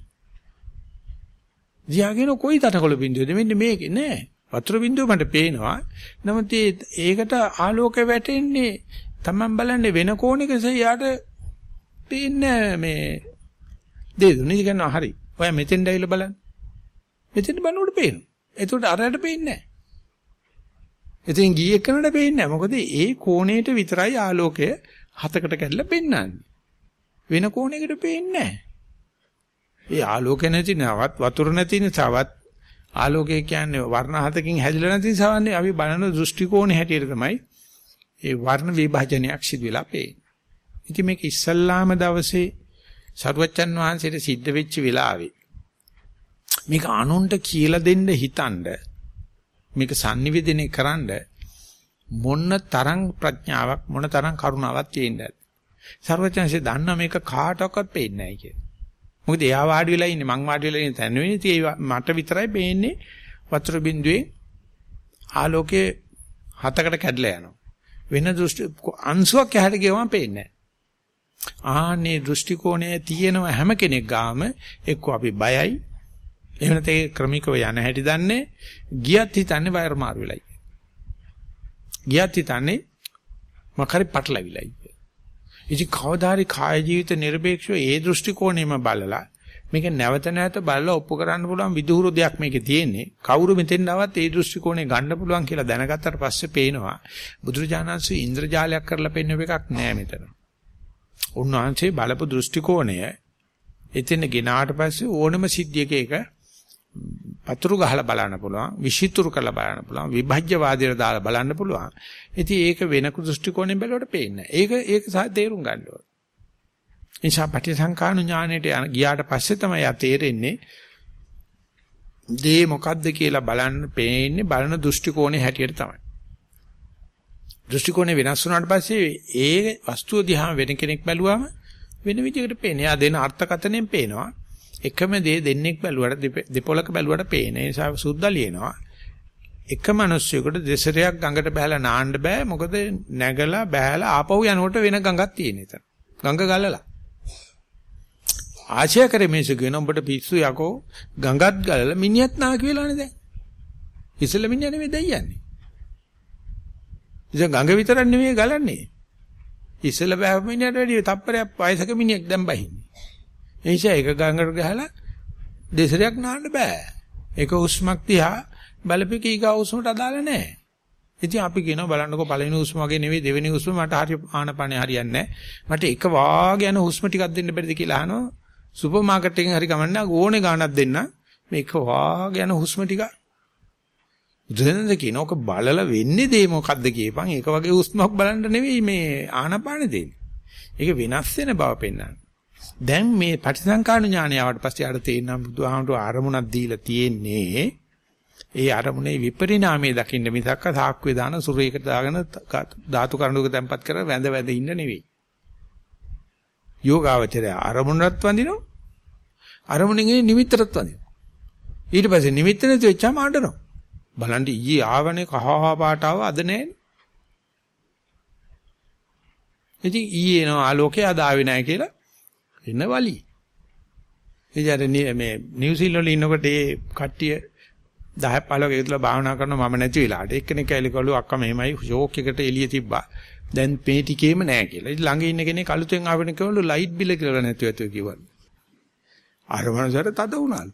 දියාගෙන කොයි තනකොළ බින්දුවද මෙන්න මේකේ නෑ. වතුර බින්දුව මට පේනවා. නමුත් ඒකට ආලෝකය වැටෙන්නේ Taman බලන්නේ වෙන කෝණයක යාට පේන්නේ මේ දෙදුනේ කියනවා හරි. ඔයා මෙතෙන් ඇවිල්ලා බලන්න. මෙතෙන් බලනකොට පේනවා. ඒකට අරයට පේන්නේ නැහැ. එතෙන් ගියේ කනට පේන්නේ නැහැ. මොකද ඒ කෝණයට විතරයි ආලෝකය හතකට කැඩලා පෙන්වන්නේ. වෙන කෝණයකට පේන්නේ නැහැ. ඒ ආලෝක නැති නවත් වතුර නැති නවත් ආලෝකය කියන්නේ වර්ණ හතකින් හැදිලා නැති සවන්නේ අපි බලන දෘෂ්ටි කෝණේ හැටියට තමයි ඒ වර්ණ විභජනයක් සිදු වෙලා පේන්නේ. ඉතින් මේක ඉස්සල්ලාම දවසේ සරුවච්චන් වහන්සේට සිද්ධ වෙච්ච වෙලාවේ මේක අනුන්ට කියලා දෙන්න හිතනද මේක sannivedanaye කරන්න මොන තරම් ප්‍රඥාවක් මොන තරම් කරුණාවක් තියෙනද සර්වඥාන්සේ දන්නා මේක කාටවත් පේන්නේ නැහැ කියලා. මොකද එයා වාඩි වෙලා ඉන්නේ මං වාඩි වෙලා ඉන්නේ තැන වෙන්නේ මට විතරයි පේන්නේ වතුර බින්දුවේ ආලෝකයේ හතකට කැඩලා යනවා. වෙන දෘෂ්ටි අංශුවක් යහට ගියවම පේන්නේ නැහැ. ආන්නේ දෘෂ්ටි කෝණය තියෙනව හැම කෙනෙක් ගාම එක්ක අපි බයයි එහෙම නැත්නම් ක්‍රමිකව යන හැටි දන්නේ ගියත් හිතන්නේ වයර් මාරු වෙලයි. ගියත් හිතන්නේ මොකරි පටලවිලයි. ඉතින් කවදාරි කාය ජීවිත නිර්පේක්ෂව ඒ දෘෂ්ටි කෝණයම බලලා මේක නැවත නැවත බලලා ඔප්පු කරන්න පුළුවන් විදුහුරු දෙයක් මේකේ තියෙන්නේ. කවුරු මෙතෙන් ආවත් ඒ දෘෂ්ටි කෝණය ගන්න පුළුවන් කියලා දැනගත්තට පස්සේ පේනවා බුදුරජාණන්සේ ඉන්ද්‍රජාලයක් කරලා පෙන්වප එකක් නෑ මෙතන. උන්වහන්සේ බලපු දෘෂ්ටි කෝණය එතන ගෙනාට පස්සේ ඕනම සිද්ධියක එක පතුරු ගහලා බලන්න පුළුවන්, විෂිතුරු කරලා බලන්න පුළුවන්, විභජ්‍යවාදයට දාලා බලන්න පුළුවන්. ඉතින් ඒක වෙන දෘෂ්ටි කෝණයෙන් බැලුවට පේන්නේ ඒක ඒක තේරුම් ගන්න ඕන. නිසා පටිසංකාණු ඥානෙට ගියාට පස්සේ තමයි යා තේරෙන්නේ දේ මොකද්ද කියලා බලන්න පේන්නේ බලන දෘෂ්ටි කෝණේ හැටියට තමයි. දෘෂ්ටි කෝණේ වෙනස් වුණාට පස්සේ ඒ වස්තුව දිහා වෙන කෙනෙක් බැලුවාම වෙන විදිහකට පේනවා. එයා දෙන අර්ථකතනෙන් පේනවා. එකම දේ දෙන්නෙක් බැලුවට දෙපොලක බැලුවට පේන නිසා සුද්ධ ලියනවා. එක මිනිස්සුෙකුට දෙසරයක් ගඟට බහැලා නාන්න බෑ මොකද නැගලා බහැලා ආපහු යනකොට වෙන ගඟක් තියෙන එතන. ගඟ ගලලා. ආශය කරේ මේසු කියන උඹට පිස්සු යකෝ ගඟත් ගලලා මිනිහත් නාකි වෙලානේ දැන්. ඉස්සෙල්ල මිනිහා නෙමෙයි දැන් යන්නේ. ඉතින් ගඟ විතරක් නෙමෙයි ගලන්නේ. ඉස්සෙල්ල බෑ මිනිහට වැඩි තප්පරයක් වයසක මිනිහෙක් දැන් බහින්නේ. ඒ නිසා එක ගඟකට ගහලා දෙසරයක් නාන්න බෑ. එක හුස්මක් තියා බලපෙක ඊගා හුස්මට අදාළ නැහැ. ඉතින් අපි කියනවා බලන්නකෝ පළවෙනි හුස්ම වගේ නෙවෙයි දෙවෙනි හුස්ම මට හරි ආනපනේ හරියන්නේ නැහැ. මට එක වාගේ යන හුස්ම ටිකක් දෙන්න බැරිද කියලා අහනවා. සුපර් මාකට් එකෙන් හරි ගමන්නේ ඕනේ ගාණක් දෙන්න. මේක වාගේ යන හුස්ම ටික බුදුරජාණන් කියන ඕක බලලා වෙන්නේ දේ මොකද්ද කියපන්. ඒක වගේ හුස්මක් බලන්න නෙවෙයි මේ ආනපාන දෙන්නේ. ඒක වෙනස් වෙන බව පෙන්වන්නේ. දැන් මේ පටිසංකාණු ඥානය ආවට පස්සේ ආර තේරෙනවා බුදුහාමුදුර ආරමුණක් දීලා තියෙන්නේ ඒ අරමුණේ විපරිණාමයේ දකින්න මිසක් සාක්කුවේ දාන සුරේකට දාගෙන ධාතු කරුණුක තැම්පත් කර වැඳ වැඳ ඉන්න නෙවෙයි. යෝගාවචරය අරමුණත් වඳිනවා. අරමුණෙන් නිමිත්තටත් වඳිනවා. ඊට පස්සේ නිමිත්ත නැති වෙච්චාම ආඩනවා. බලන්න ඊයේ ආවනේ කහා පාට ආව අද නැහැ. ඉතින් ඊයේ එන ආලෝකය අද ආවේ නැහැ කියලා එන වලි. එයාට මේ නිව්සීලන්ත වල ඉන්නකොට ඒ කට්ටිය 10 15 ගෙදලා භාවනා කරනවා මම නැති වෙලාවට එක්කෙනෙක් ඇවිල්ලා කළු අක්කා මෙහෙමයි ෂෝක් එකට එළිය තිබ්බා. දැන් මේ ටිකේම නැහැ කියලා. ඉතින් ළඟ ඉන්න කෙනෙක් අලුතෙන් ආවෙන කෙවලු ලයිට් බිල කියලා නැතුව ඇතුව කිව්වා. අර මනසට තද වුණාලු.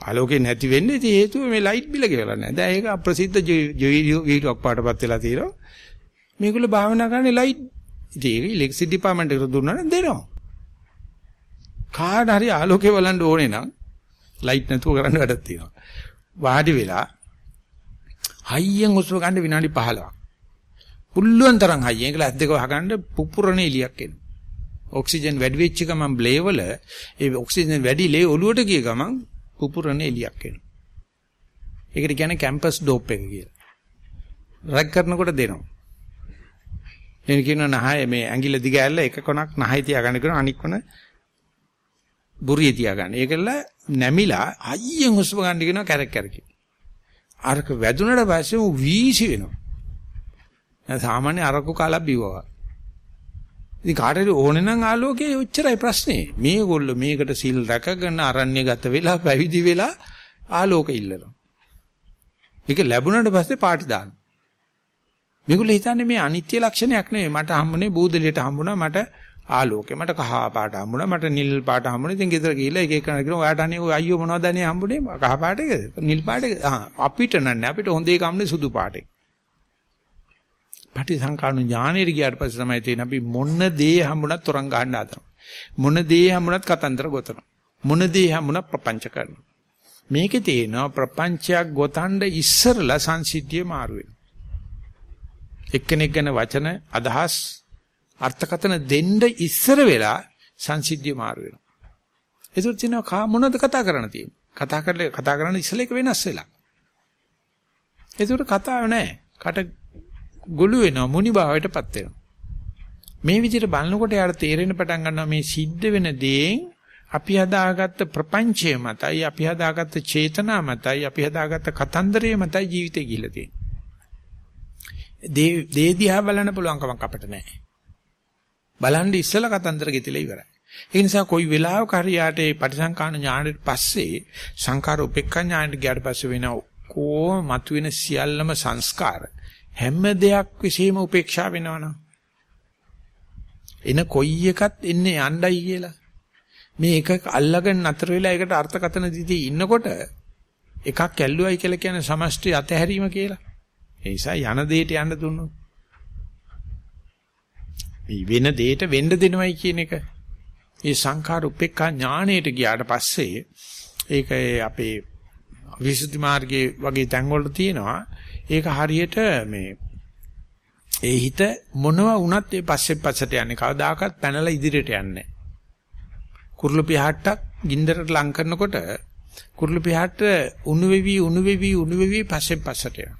ආලෝකේ නැති වෙන්නේ ඉතින් හේතුව මේ ලයිට් බිල කියලා නෑ. දැන් ඒක අප්‍රසිද්ධ වීඩියෝක් පාටපත් වෙලා තියෙනවා. මේගොල්ලෝ භාවනා කරන්නේ ලයිට් ඉතින් ඒක ඉලෙක්ට්‍රිසිටි ඩිපාර්ට්මන්ට් එකට දුන්නා නම් දෙනවා. කාට හරි ආලෝකේ බලන්න ඕනේ නම් ලයිට් නැතුව කරන්න වැඩක් තියෙනවා. වාඩි වෙලා හයියෙන් හුස්ම ගන්න විනාඩි 15ක්. පුළුවන් තරම් හයියෙන් ඒක ඇස් දෙක වහගන්න පුපුරන එලියක් එනවා. ඔක්සිජන් වැඩි වෙච්ච ගමන් බ්ලේ වල ඒ ඔක්සිජන් වැඩි ලේ ඔලුවට ගිය ගමන් පුපුරන එලියක් එනවා. ඒකට කියන්නේ කැම්පස් ඩෝප් එක කියලා. රැක් කරනකොට දෙනවා. එන කියන නහය මේ ඇඟිල්ල දිග ඇල්ල එක කොනක් නහය තියාගන්න කියන අනික් කොන බුරිය තියාගන්න. ඒකල නැමිලා අයියෙන් හුස්ම ගන්න කියනවා කැරක් කැරකි. අරක වැදුනට පස්සේ ඌ වීසි වෙනවා. දැන් සාමාන්‍ය අරකු කාලා බිව්වා. ඉතින් කාටද ඕනේ නම් ආලෝකයේ ඔච්චරයි ප්‍රශ්නේ. මේගොල්ලෝ මේකට සිල් රැකගෙන අරණ්‍යගත වෙලා පැවිදි වෙලා ආලෝක ඉල්ලනවා. ඒක ලැබුණාට පස්සේ පාටි දානවා. මේගොල්ලෝ හිතන්නේ මේ අනිත්‍ය ලක්ෂණයක් නෙවෙයි. මට හම්බුනේ බූදලියට හම්බුණා මට ආලෝකේ. මට කහ පාට හම්බුණා. මට නිල් පාට හම්බුණා. ඉතින් ගෙදර ගිහිල්ලා එක එක කෙනා කියනවා ඔයාට අනේ ඔය අයියෝ මොනවද අනේ හම්බුනේ? කහ පාට එකද? නිල් පාට එකද? අපිට නන්නේ අපිට හොඳ එක හම්බුනේ සුදු පාට එක. පටිසංකාරණු ඥානෙට ගියාට පස්සේ තමයි තේරෙන්නේ අපි මොන දේ හම්බුණත් තරංග ගන්න හදනවා. මොන දේ හම්බුණත් කතන්දර ගොතනවා. මොන දේ හම්බුණත් ප්‍රපංච කරනවා. මේකේ තියෙනවා ප්‍රපංචයක් ගොතනද ඉස්සරලා සංසිද්ධිය මාරු වෙනවා. එක්කෙනෙක් ගැන වචන අදහස් අර්ථකතන දෙන්න ඉස්සර වෙලා සංසිද්ධිය මාරු වෙනවා. ඒසොත් කියනවා කා මොනවද කතා කරන්න තියෙන්නේ? කතා කරලා කතා කරන්න ඉස්සෙල්ලා එක වෙනස් වෙලා. ඒකට කතාව නැහැ. කට ගොළු වෙනවා මුනි භාවයටපත් වෙනවා. මේ විදිහට බලනකොට යාට තේරෙන්න පටන් ගන්නවා මේ සිද්ධ වෙන දේෙන් අපි හදාගත්ත ප්‍රපංචය මතයි අපි හදාගත්ත චේතනා මතයි අපි හදාගත්ත කතන්දරය මතයි ජීවිතේ ගිහිල්ලා තියෙන්නේ. දේ දිහා බලන්න පුළුවන් කමක් අපිට නැහැ. බලන්න ඉස්සලා කතන්දර ගෙතිලා ඉවරයි. ඒ නිසා කොයි වෙලාවක හරි යාට මේ පටිසංකාන ඥානෙට පස්සේ සංකාර උපේක්ඛා ඥානෙට ගියාට පස්සේ වෙන කොහොම මතුවෙන සියල්ලම සංස්කාර හැම දෙයක් විසීම උපේක්ෂා වෙනවනම් එන කොයි එකත් එන්නේ යණ්ඩයි කියලා මේ එක අල්ලගෙන නතර වෙලා ඒකට අර්ථකතන දීදී ඉන්නකොට එකක් ඇල්ලුවයි කියලා කියන්නේ සමෂ්ටි අතහැරීම කියලා. ඒ නිසා යන දෙයට යන්න දුන්නොත් මේ වෙන දෙයට වෙන්න දෙනවයි කියන එක. මේ සංඛාර උපේක්ඛා ඥාණයට ගියාට පස්සේ ඒක අපේ විසුද්ධි මාර්ගයේ වගේ තැන්වල තියෙනවා. ඒක හරියට මේ ඒ හිත මොනවා වුණත් ඒ පස්සේ පස්සට යන්නේ කවදාකවත් පැනලා ඉදිරියට යන්නේ නැහැ. කුරුළු පිහාට්ටක් ගින්දරට ලං කරනකොට කුරුළු පිහාට්ට උණු වෙවි උණු වෙවි උණු වෙවි පස්සෙන් පස්සට යනවා.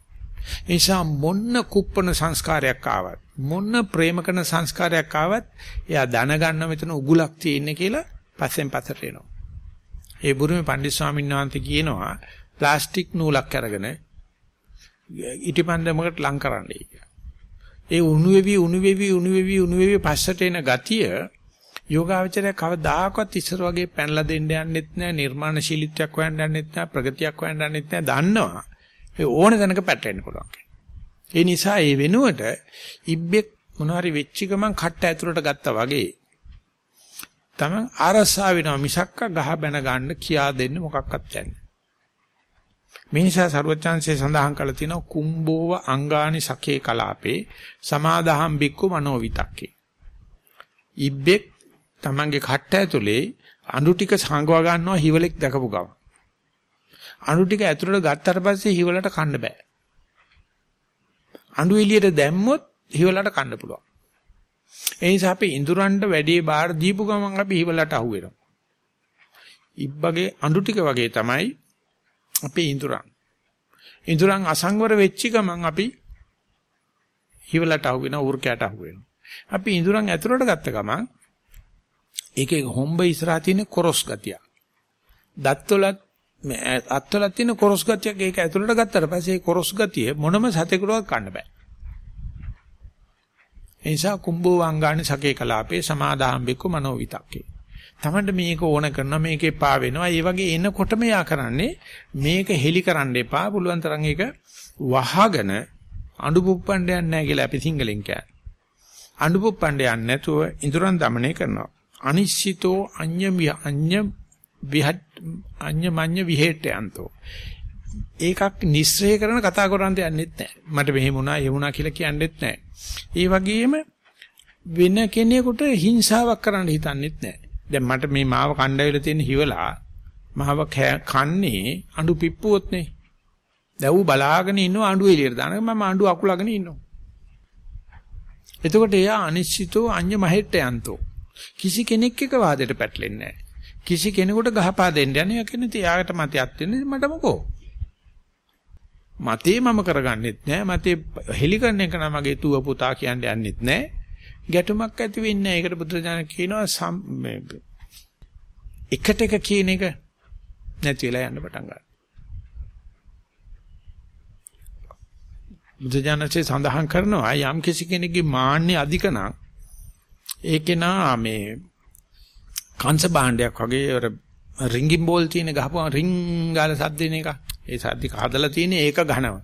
ඒ නිසා මොන්න කුප්පන සංස්කාරයක් ආවත් මොන්න ප්‍රේම කරන සංස්කාරයක් ආවත් එයා දැනගන්න මෙතන උගුලක් තියෙන්නේ කියලා පස්සෙන් පස්සට එනවා. ඒ බුරුමේ පණ්ඩිත ස්වාමීන් වහන්සේ කියනවා ප්ලාස්ටික් නූලක් අරගෙන ඉටිපන්දමකට ලං කරන්නයි. ඒ උණු වෙවි උණු වෙවි උණු වෙවි උණු වෙවි පස්සට එන ගතිය යෝගාවචරය කවදාකවත් ඉස්සර වගේ පැනලා දෙන්න යන්නෙත් නැහැ නිර්මාණශීලීත්වයක් හොයන්න යන්නෙත් නැහැ ප්‍රගතියක් හොයන්න යන්නෙත් නැහැ දන්නවා ඒ ඕන දැනක පැටලෙන්න පුළුවන් ඒ නිසා ඒ වෙනුවට ඉබ්බෙක් මොනවාරි වෙච්ච ගමන් කට්ට ඇතුලට ගත්තා වගේ තමන් ආරසා වෙනවා මිසක්ක ගහ බැන ගන්න කියා දෙන්න මොකක්වත් යන්නේ මේ නිසා සරුවචාන්සේ සඳහන් කළ තියෙනවා කුම්බෝව අංගානි සකේ කලාපේ සමාදාහම් බික්කු මනෝවිතක්කේ ඉබ්බෙක් Tamange කට්ට ඇතුලේ අඳු ටික සංගවා ගන්නවා හිවලෙක් දැකපු ගම. අඳු ටික ඇතුලට ගත්තට පස්සේ හිවලට කන්න බෑ. අඳු එළියට දැම්මොත් හිවලට කන්න පුළුවන්. ඒ නිසා අපි ඉඳුරන්ට වැඩි බාර දීපු ගමන් අපි හිවලට අහු වෙනවා. ඉබ්බගේ අඳු ටික වගේ තමයි අපේ ඉඳුරන්. ඉඳුරන් අසංවර වෙච්ච ගමන් අපි හිවලට අහු වෙනවා උර්කයට අහු වෙනවා. අපි ඉඳුරන් ඇතුලට ගත්ත ගමන් ඒකේ හොම්බ ඉස්සරහා තියෙන කොරස් ගතිය. දත්වලත් මේ අත්වල තියෙන කොරස් ගතියක් ඒක ඇතුළට ගත්තට පස්සේ ඒ කොරස් ගතිය මොනම සතෙකුටවත් කන්න බෑ. ඒ නිසා කුම්භෝ වංගාණ සකේ කලාපේ සමාදාම්බිකු මනෝවිතක්කේ. තමන්ට මේක ඕන කරනවා මේකේ පා වෙනවා. ඒ වගේ එනකොටම යා කරන්නේ මේක හෙලි කරන්න එපා. පුළුවන් තරම් ඒක වහගෙන අඬු පුප්පන්න යන්නේ නැහැ කියලා අපි සිංහලෙන් කියන්නේ. අඬු පුප්පන්න යන්නේ නැතුව ඉඳුරන් দমনය කරනවා. අනිශ්චිතෝ අඤ්ඤ අඤ්ඤ විහත් අඤ්ඤ මඤ්ඤ විහෙට්ටයන්තෝ ඒකක් නිස්සය කරන කතා කරන්න යන්නෙත් නැහැ මට මෙහෙම වුණා එහෙම වුණා කියලා කියන්නෙත් නැහැ ඒ වගේම වෙන කෙනෙකුට හිංසාවක් කරන්න හිතන්නෙත් නැහැ දැන් මට මේ මාව කණ්ඩායල තියෙන හිවලා මාව කන්නේ අඬු පිප්පුවොත් නේ. දැන් ඌ බලාගෙන ඉන්නවා අඬු එළියට දාන මම අඬු අකුලගෙන ඉන්නවා. එතකොට එයා අනිශ්චිතෝ අඤ්ඤ මහෙට්ටයන්තෝ කිසි කෙනෙක් එක වාදයට පැටලෙන්නේ නැහැ. කිසි කෙනෙකුට ගහපා දෙන්න යන්නේ කෙනෙක් යාකට මතයක් දෙන්නේ මට මොකෝ. මතේ මම කරගන්නෙත් නැහැ. මතේ හෙලි කරන එක නම් මගේ තුව පුතා කියන්නේ යන්නෙත් නැහැ. ගැටුමක් ඇති වෙන්නේ නැහැ. ඒකට බුදුරජාණන් කියනවා එකට එක කියන එක නැති වෙලා යන්න පටන් ගන්නවා. බුදුජානකසේ සඳහන් කරනවා යම් කිසි කෙනෙක්ගේ මාන්නේ අධික නම් ඒකේ නා මේ කංශ භාණ්ඩයක් වගේ අර රින්ගින් බෝල් තියෙන ගහපුවා රින් ගාලා සද්දින එක. ඒ සද්දික හදලා තියෙන ඒක ඝනව.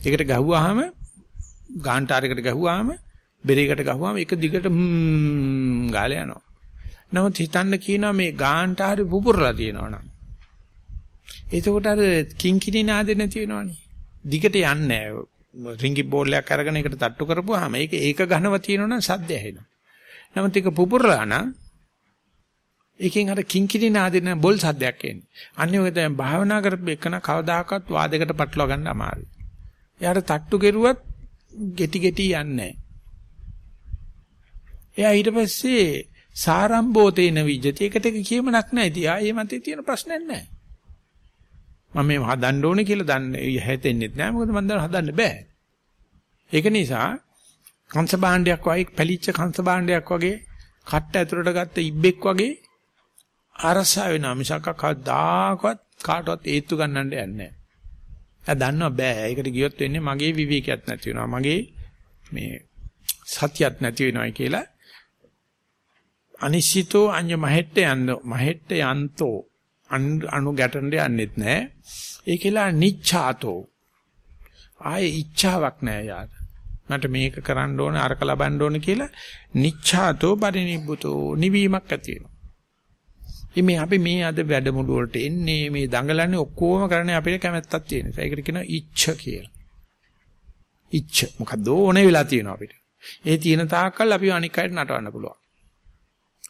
ඒකට ගහුවාම ගාන්ටාරයකට ගහුවාම බෙරේකට ගහුවාම එක දිගට හ්ම් ගාලා යනවා. නමුත් හිතන්න කියනවා මේ ගාන්ටාරි පුපුරලා තියෙනවා නම්. එතකොට අර කිංකිණි නාදෙ නැති වෙනවනේ. දිගට යන්නේ නැහැ. රින්ගි බෝල් එකක් අරගෙන ඒකට තට්ටු කරපුවාම ඒක ඒක ඝනව තියෙනවනම් සද්ද ඇහෙනවා. නමුත් ඒක පුපුරලා නම් ඒකෙන් අර කිංකිණි නාදින බොල් සද්දයක් එන්නේ. අනිත් ඔය දැන් භාවනා කරපු එකන කවදාකවත් වාදයකට පටලවා ගන්න අමාරුයි. එයාට තට්ටු කෙරුවත් ගෙටි ගෙටි යන්නේ එයා ඊට පස්සේ සාරම්භෝතේන විජ්ජති. ඒකට එක කියමනක් නැහැ. ඉතින් ආයේ මතේ තියෙන ප්‍රශ්නයක් නැහැ. මම මේ හදන්න ඕනේ කියලා දන්නේ හැතෙන්නෙත් නැහැ. මොකද මම දැන් හදන්න බෑ. ඒක නිසා කංශ භාණ්ඩයක් වගේ පැලිච්ච කංශ භාණ්ඩයක් වගේ කට්ට ඇතුලට ගත්ත ඉබ්බෙක් වගේ අරසා වෙනා මිසක් කවදාකවත් කාටවත් ඒත්තු ගන්නන්න යන්නේ නැහැ. එයා දන්නවා බෑ. ඒකට ගියොත් වෙන්නේ මගේ විවේකයක් නැති වෙනවා. මගේ මේ සතියක් නැති වෙනවායි කියලා අනිශ්චිතෝ අඤ්ඤ මහෙට්ට යන්න මහෙට්ට යන්තෝ අනු ගැටෙන්න යන්නෙත් නැහැ. ඒ කියලා නිච්ඡාතෝ ආයේ ඉච්ඡාවක් නැහැ යාට. මට මේක කරන්න ඕන අරක ලබන්න ඕන කියලා නිච්ඡාතෝ පරිනිබ්බුතෝ නිවීමක් ඇති වෙනවා. ඉතින් අපි මේ අද වැඩමුළු වලට එන්නේ මේ දඟලන්නේ ඔක්කොම කරන්නේ අපිට කැමැත්තක් තියෙන නිසා. ඒකට කියනවා ඉච්ඡ කියලා. ඉච්ඡ මොකද ඕනේ වෙලා තියෙනවා අපිට. ඒ තියෙන තාක්කල් අපි අනික් අයට නටවන්න පුළුවන්.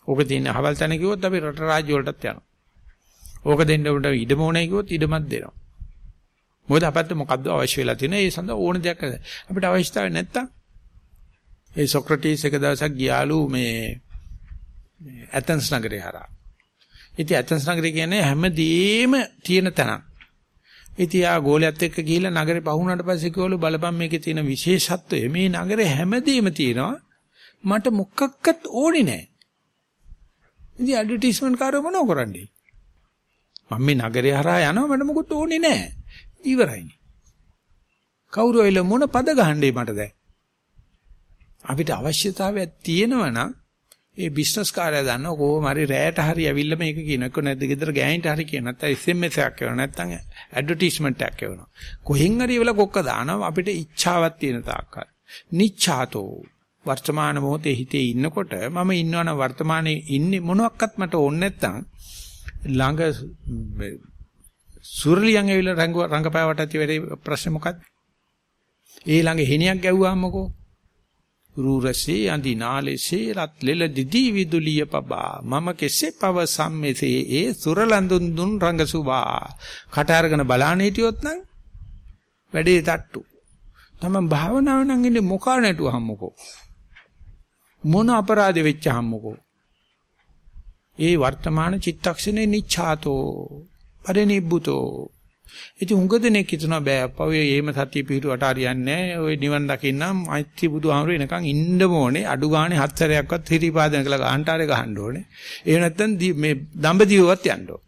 ඕක තියෙන අහවල් තැන කිව්වොත් අපි රට රාජ්‍ය වලටත් යනවා. ඕක දෙන්න උන්ට ඉඩම ඕනේ කිව්වොත් ඉඩමත් දෙනවා. මොකද අපිට මොකද්ද අවශ්‍ය වෙලා තියෙන්නේ? ඒ සඳහා ඕන දෙයක් අපිට අවශ්‍යතාවය නැත්තම් ඒ සොක්‍රටිස් එක දවසක් ගියාලු මේ ඇතන්ස් නගරේ හරහා. ඉතින් ඇතන්ස් නගරේ කියන්නේ හැමදේම තියෙන තැනක්. ඉතින් ආ ගෝලයට එක්ක ගිහිල්ලා නගරේ පහුණාට පස්සේ කිව්වලු බලපන් මේකේ තියෙන විශේෂත්වය මේ නගරේ හැමදේම තියෙනවා. මට මොකක්වත් ඕනේ නැහැ. ඉතින් ඇඩ්වර්ටයිස්මන්ට් කාරෝ මොනව කරන්නේ? මම මේ නගරේ හරහා යනවා මට මොකුත් ඕනේ නැහැ. ඉවරයිනේ. කවුරු එල මොන පද ගහන්නේ මට දැන්? අපිට අවශ්‍යතාවයක් තියෙනවා නම් ඒ බිස්නස් කාර්යය දන්නව කොහොම හරි රැයට හරි ඇවිල්ලා මේක කියන එක නැද්ද? ගෙදර ගෑනිට හරි කියන නැත්නම් SMS එකක් කරනවා නැත්නම් ඇඩ්වර්ටයිස්මන්ට් එකක් කරනවා කොහෙන් හරි වෙලා කොක්ක දානවා. අපිට ඉච්ඡාවක් තියෙන තාක්කල්. නිච්ඡාතෝ. වර්තමාන මොහොතේ හිතේ ඉන්නකොට මම ඉන්නවනම් වර්තමානයේ ඉන්නේ මොනවත් මට ඕනේ නැත්නම් ළඟ සුරලියන් ඇවිල්ලා රංග රංගපෑවට ඇති වෙරේ ප්‍රශ්නේ මොකද්ද? ඒ ළඟ හෙනියක් ගැව්වාමකෝ. රූරසේ අඳි නාලෙසේ රත් ලෙල දිදී විදුලිය පබා. මම කෙසේ පව සම්මෙසේ ඒ සුරලඳුන් දුන් රංගසුවා කට අරගෙන බලාන හිටියොත් නම් වැඩේ තට්ටු. තමන් භාවනාව නම් ඉන්නේ මොකා නැටුවහම්මකෝ මොන අපරාධ වෙච්චහම්මකෝ ඒ වර්තමාන චිත්තක්ෂණේ නිච්ඡාතෝ පරිනිබ්බුතෝ. ඉතින් හුඟ දෙනෙක් හිතනවා බෑ අප්පා ඔය එහෙම සතිය පිටුවට හරියන්නේ නැහැ. ඔය නිවන් දකින්නම් මෛත්‍රී බුදුහාමුදුරු එනකන් ඉන්න ඕනේ. අඩු ගානේ හත් සැරයක්වත් හිරිපාදන කළා ගාන්ටාරේ ගහන්න ඕනේ. එහෙම නැත්නම් මේ දඹදිවවත් යන්න ඕනේ.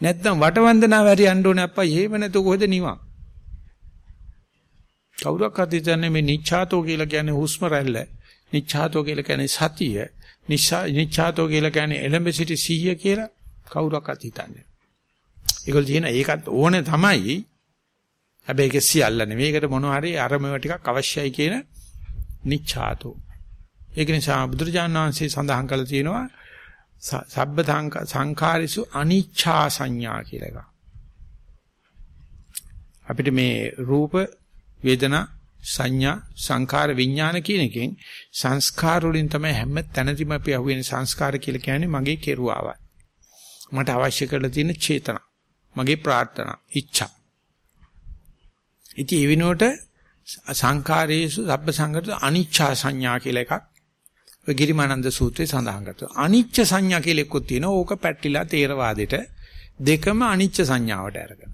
නැත්නම් වටවන්දනාව හරි යන්න ඕනේ අප්පා. එහෙම නැතු කොහෙද නිවන්? කවුරක් හිතන්නේ මේ නිච්ඡාතෝ කියලා කියන්නේ හුස්ම රැල්ල. නිච්ඡාතෝ කියලා කියන්නේ සතිය. නිච්ඡාතෝ කියලා කියන්නේ එලඹ සිටි සිහිය කියලා කවුරක් හිතන්නේ. ඒගොල්ලෝ කියන ඒකත් ඕනේ තමයි. හැබැයි ඒක සියල්ල නෙවෙයි. ඒකට මොන හරි අරමව ටිකක් අවශ්‍යයි කියන නිච්ඡාතෝ. ඒක නිසා බුදුරජාණන් වහන්සේ සඳහන් කළා තියෙනවා සබ්බ සංඛාරිසු අනිච්ඡා සංඥා කියලා එකක්. අපිට මේ රූප වේදනා සංඥා සංඛාර විඥාන කියන එකෙන් සංස්කාර වලින් තමයි හැම තැනදීම අපි අහුවෙන සංස්කාර කියලා කියන්නේ මගේ කෙරුවාවයි. මට අවශ්‍ය කරලා තියෙන චේතනා. මගේ ප්‍රාර්ථනා ඉච්ඡා. ඉතින් ඒ විනෝට සංඛාරේසු සබ්බ සංගත අනිච්චා සංඥා කියලා එකක් ඔය ගිරිමානන්ද සූත්‍රයේ සඳහන් කරනවා. අනිච්ච සංඥා කියලා එකක් තියෙනවා. ඕක පැටලිලා තේරවාදෙට දෙකම අනිච්ච සංඥාවට අරගෙන.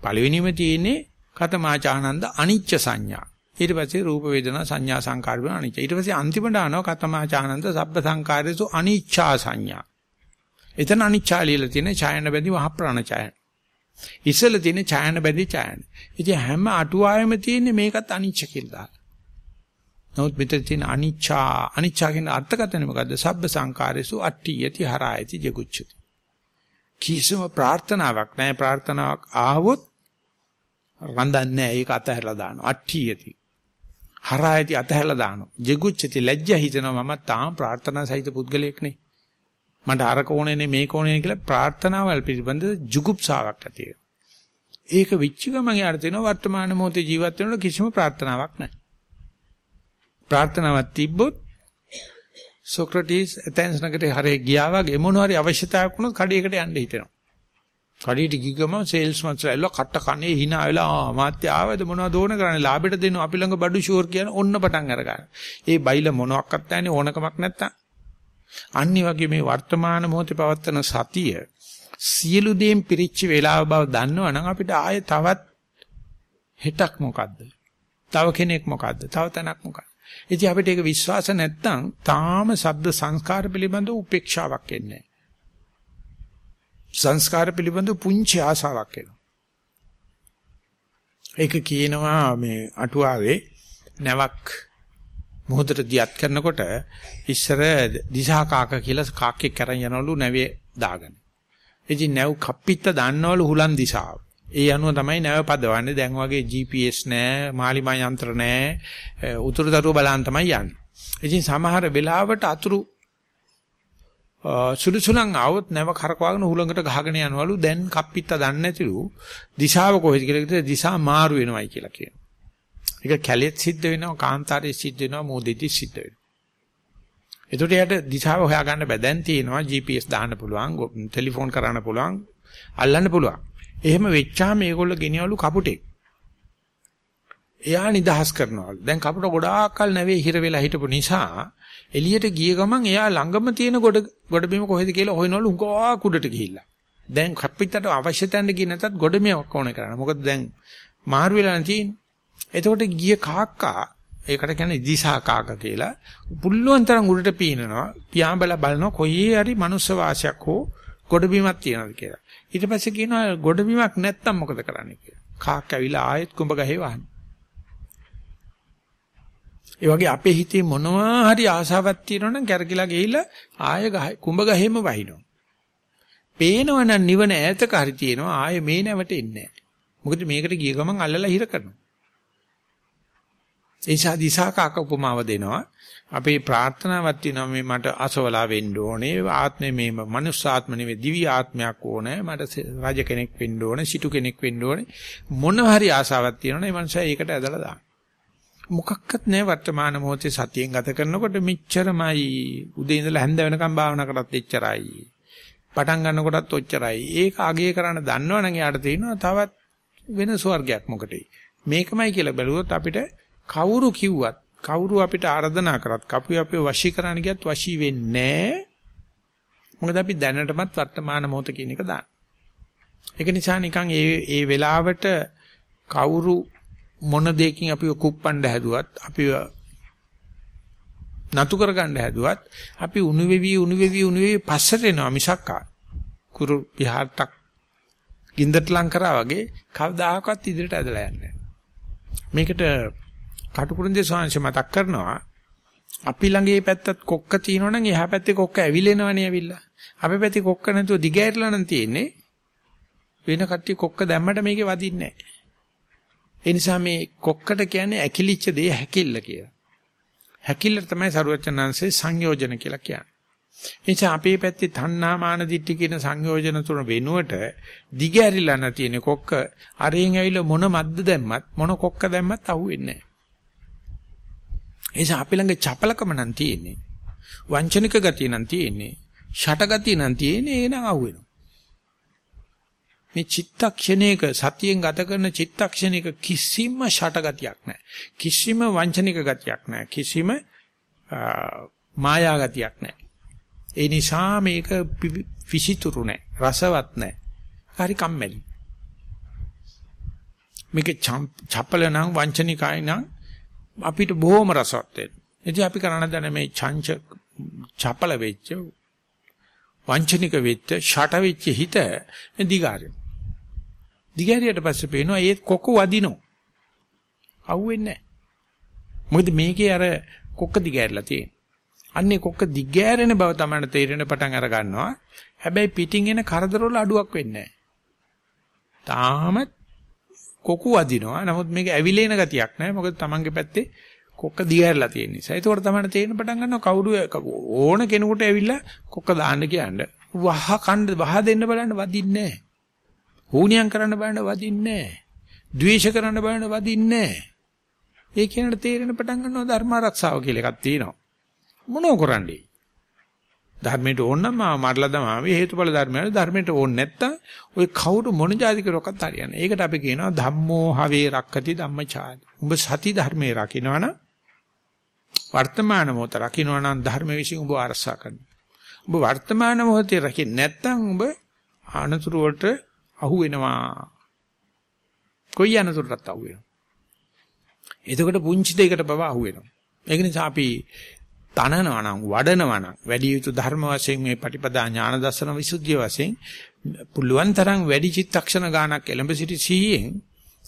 පළවෙනිම තියෙන්නේ කතමාචානන්ද අනිච්ච සංඥා. ඊට පස්සේ රූප වේදනා සංඥා සංකාර වල අනිච්ච. ඊට පස්සේ අන්තිමට ආනවා කතමාචානන්ද සබ්බ සංකාරේසු අනිච්චා සංඥා. එතන අනිච්චා ලියලා තියෙන ඡායන බැඳි මහ ප්‍රාණ ඡායන. ඉස්සෙල්ල තියෙන ඡායන බැඳි ඡායන. ඉතින් හැම අටුවාවෙම තියෙන්නේ මේකත් අනිච්ච කියලා. නමුත් මෙතන තියෙන අනිච්චා අනිච්චා කියන අර්ථකථනය මොකද්ද? සබ්බ සංකාරේසු අට්ටි යති හරායති ජගුච්ඡති. කිසිම ප්‍රාර්ථනාවක් නැහැ. ප්‍රාර්ථනාවක් ආවොත් රඳන්නේ ඒක අතහැරලා දානවා. අට්ටි යති. හරායති අතහැරලා දානවා. ජගුච්ඡති ලැජ්ජා හිතෙනවා මම තාම ප්‍රාර්ථනා සහිත පුද්ගලයෙක් නේ. මට අර කෝණේනේ මේ කෝණේනේ කියලා ප්‍රාර්ථනාවල් පිළිබඳ ජුගුප්සාවක් ඇති වෙනවා. ඒක විච්ච ගමන් යාට තියෙනවා වර්තමාන මොහොතේ ජීවත් වෙනකොට කිසිම ප්‍රාර්ථනාවක් නැහැ. ප්‍රාර්ථනාවක් තිබ්බොත් සොක්‍රටිස් ඇතෙන්ස් නගරේ හරේ ගියා වගේ මොන හරි අවශ්‍යතාවයක් වුණොත් කඩේකට යන්න හිතෙනවා. කඩේට ගිගම සේල්ස්මන්ස්ලා එල්ල කට කනේ hina වෙලා මාත්‍ය ආවද මොනවද ඕන කරන්නේ ලාභෙට දෙනවා අපි ළඟ බඩු ෂුවර් කියන ඔන්න පටන් අරගන්න. ඒ බයිල මොනවත් නැත්නම් ඕනකමක් නැත්තම් අනිත් වගේ මේ වර්තමාන මොහොතේ පවත්තන සතිය සියලු දේම් පිරිච්ච වේලාව බව දන්නවනම් අපිට ආයෙ තවත් හෙටක් මොකද්ද? තව කෙනෙක් මොකද්ද? තව තැනක් මොකද්ද? ඉතින් අපිට ඒක විශ්වාස නැත්නම් තාම ශබ්ද සංස්කාර පිළිබඳ උපේක්ෂාවක් එන්නේ සංස්කාර පිළිබඳ පුංචි ආසාවක් එනවා. ඒක කියනවා මේ අටුවාවේ නැවක් මොහොතට දියත් කරනකොට ඉස්සර දිසා කාක කියලා කාක්කෙක් කරන් යනවලු නැවේ දාගෙන. ඉතින් නැව් කප්පිට දාන්නවලු හුලන් දිශාව. ඒ අනුව තමයි නැව පදවන්නේ. දැන් වගේ GPS නෑ, මාලිමා යන්ත්‍ර නෑ, උතුරුදරුව බලන් තමයි යන්නේ. ඉතින් සමහර වෙලාවට අතුරු සුළුසුලන් આવොත් නැව කරකවාගෙන හුලඟට ගහගෙන යනවලු දැන් කප්පිට දන්නේ නැතිලු දිශාව කොහෙද කියලා දිශා මාරු වෙනවයි කියලා කියනවා. ඒක කැලෙත් සිද්ධ වෙනවා, කාන්තාරයේ සිද්ධ වෙනවා, මොදෙදි සිද්ධ වෙනවා. ඒකට යට දිශාව හොයාගන්න බෑ. දැන් තියෙනවා GPS දාන්න පුළුවන්, ටෙලිෆෝන් කරන්න පුළුවන්, අල්ලන්න පුළුවන්. එහෙම වෙච්චාම මේගොල්ලෝ ගෙනියවලු කපුටෙක්. එයා නිදහස් කරනවලු. දැන් කපුට ගොඩාක් කල නැවේ හිර වෙලා හිටපු නිසා එළියට ගිය ගමන් එයා ළඟම තියෙන ගොඩ ගොඩබිම කොහෙද කියලා හොයනවලු උගා කුඩට ගිහිල්ලා. දැන් කප්පිටට අවශ්‍ය තැනට ගියේ නැතත් ගොඩබිමක් ඕනේ කරන්න. මොකද දැන් මාරු වෙලා නැතිනේ. එතකොට ගිය කාක්කා ඒකට කියන්නේ දිසා කාක කියලා පුල්ලුවන් තරම් උඩට පීනනවා. පියාඹලා බලනවා කොහේ හරි මනුස්ස වාසයක් හෝ ගොඩබිමක් තියනවාද කියලා. ඊට පස්සේ කියනවා ගොඩබිමක් නැත්තම් මොකද කරන්නේ කියලා. කාක් ඇවිල්ලා ආයෙත් කුඹ ගහේ වහන. ඒ වගේ අපේ හිතේ මොනවා හරි ආසාවක් තියෙනවනම් කැරකිලා ගිහිල්ලා ආයෙ ගහ කුඹ ගහෙම වහිනවා. පේනවනම් නිවන ඈතක හරි තියෙනවා ආයෙ මේ නැවට එන්නේ නැහැ. මොකද මේකට ගිය ගමන් අල්ලලා හිර කරනවා. ඒ නිසා දිසාකාක උපමාව දෙනවා. අපේ ප්‍රාර්ථනාවක් තියෙනවා මේ මට අසවලා වෙන්න ඕනේ. ආත්මේ මේ මනුස්ස ආත්ම නෙවෙයි දිව්‍ය ආත්මයක් ඕනේ. මට රජ කෙනෙක් වෙන්න ඕනේ සිටු කෙනෙක් වෙන්න ඕනේ. මොන හරි ආසාවක් තියෙනවනේ ඒ මනුස්සයා ඒකට ඇදලා දාන්න. මොකක්වත් නැහැ වර්තමාන මොහොතේ සතියෙන් ගත කරනකොට මෙච්චරමයි. උදේ ඉඳලා හැන්ද වෙනකම් භාවනා කරත් එච්චරයි. පටන් ගන්නකොටත් ඔච්චරයි. ඒක අගය කරන්න දන්නවනම් යාට තේරෙනවා තවත් වෙන ස්වර්ගයක් මොකටයි මේකමයි කියලා බැලුවොත් අපිට කවුරු කිව්වත් කවුරු අපිට ආරාධනා කරත් කපුව අපේ වශී කරන්න ගියත් වශී වෙන්නේ මොකද අපි දැනටමත් වර්තමාන මොහොත කියන එක දාන. ඒක නිසා නිකන් ඒ ඒ වෙලාවට කවුරු මොන දෙයකින් අපිව කුප්පණ්ඩ හැදුවත් අපිව නතු කරගන්න හැදුවත් අපි උණු වෙවි උණු වෙවි උණු වෙවි පස්සට එනවා මිසක්කා කුරු විහාරයක් ගින්දට ලං කරා වගේ කවදාහකවත් ඉදිරියට ඇදලා යන්නේ මේකට කටුකුරුන්දේ ස්වාංශ මතක් කරනවා අපි ළඟ මේ පැත්තත් කොක්ක තියෙනවා නම් එහා පැත්තේ කොක්ක ඇවිලෙනවනේ ඇවිල්ලා. අපේ පැත්තේ කොක්ක නැතුව දිගෑරලා නම් තියෙන්නේ. වෙන කට්ටිය කොක්ක දැම්මට මේකේ වදින්නේ නැහැ. ඒ නිසා මේ කොක්කට කියන්නේ ඇකිලිච්ච දේ හැකිල්ල කියලා. හැකිල්ල තමයි සරුවචනාංශේ සංයෝජන කියලා කියන්නේ. එනිසා අපේ පැත්තේ තණ්හා මාන දිට්ඨි කියන සංයෝජන තුන වෙනුවට දිගෑරිලා නැතිනේ කොක්ක අරෙන් ඇවිල්ලා මොන මද්ද දැම්මත් මොන කොක්ක දැම්මත් අහුවෙන්නේ නැහැ. ඒ නිසා අපි ළඟ චපලකම නම් තියෙන්නේ. වංචනික ගතිය නම් තියෙන්නේ. ෂට ගතිය නම් තියෙන්නේ එනං අහුවෙනවා. මේ චිත්තක්ෂණයක සතියෙන් ගත කරන චිත්තක්ෂණයක කිසිම ෂට ගතියක් නැහැ. කිසිම වංචනික ගතියක් නැහැ. කිසිම මායා ගතියක් නැහැ. ඒ නිසා මේක විසිතුරු නැහැ. රසවත් නැහැ. හරි කම්මැලි. මේක චපල නම් වංචනිකයි නම් අපිට බොහොම රසවත් වෙනවා. ඉතින් අපි කරණ දන මේ චංච චපල වෙච්ච වංචනික වෙච්ච ෂට වෙච්ච හිත දිගාරය. දිගාරියට පස්සේ පේනවා ඒත් කොක වදිනෝ. අහුවෙන්නේ නැහැ. මොකද මේකේ අර කොක්ක දිගෑරලා තියෙන්නේ. අන්නේ කොක්ක දිගෑරෙන බව තමයි තේරෙන පටන් අර ගන්නවා. හැබැයි පිටින් එන කරදරවල අඩුවක් වෙන්නේ නැහැ. තාමත් කොකු වදිනවා. නමුත් මේක ඇවිලේන ගතියක් නැහැ. මොකද Tamange පැත්තේ කොක්ක දිගහැරලා තියෙන නිසා. ඒකෝට තමයි තේරෙන පටන් ගන්නවා කවුරු ඕන කෙනෙකුට ඇවිල්ලා කොක්ක දාන්න කියන්නේ. වහ කණ්ඩ වහ දෙන්න බලන්න වදින්නේ නැහැ. හුණියම් කරන්න බලන්න වදින්නේ නැහැ. ද්වේෂ කරන්න බලන්න වදින්නේ නැහැ. ඒ කියනට තේරෙන පටන් ගන්නවා ධර්ම ආරක්ෂාව කියලා එකක් තියෙනවා. මොනෝ කරන්නේ? ධර්මයට ඕන නම් මාව මරලා දමාවේ හේතුඵල ධර්මයල ධර්මයට ඕන නැත්තම් ඔය කවුරු මොන જાති කරොක්කත් හරියන්නේ. ඒකට අපි කියනවා ධම්මෝ හවේ රක්කති ධම්මචාරි. උඹ සති ධර්මයේ රකින්නවනම් වර්තමාන මොහොත රකින්නවනම් ධර්ම විශ්ින් උඹ අරසා කරනවා. ඔබ වර්තමාන මොහොතේ රකින්න නැත්නම් ඔබ අනතුරු වලට අහු වෙනවා. කොයි අනතුරටත් අහු වෙනවා. එතකොට පුංචි දෙයකට බව අහු වෙනවා. ඒක නිසා අපි තනනවා නම් වඩනවා නම් වැඩි යුතු ධර්ම වශයෙන් මේ පටිපදා ඥාන දර්ශන විසුද්ධිය වශයෙන් පුළුවන් තරම් වැඩි චිත්තක්ෂණ ගානක් එළඹ සිටි සීයෙන්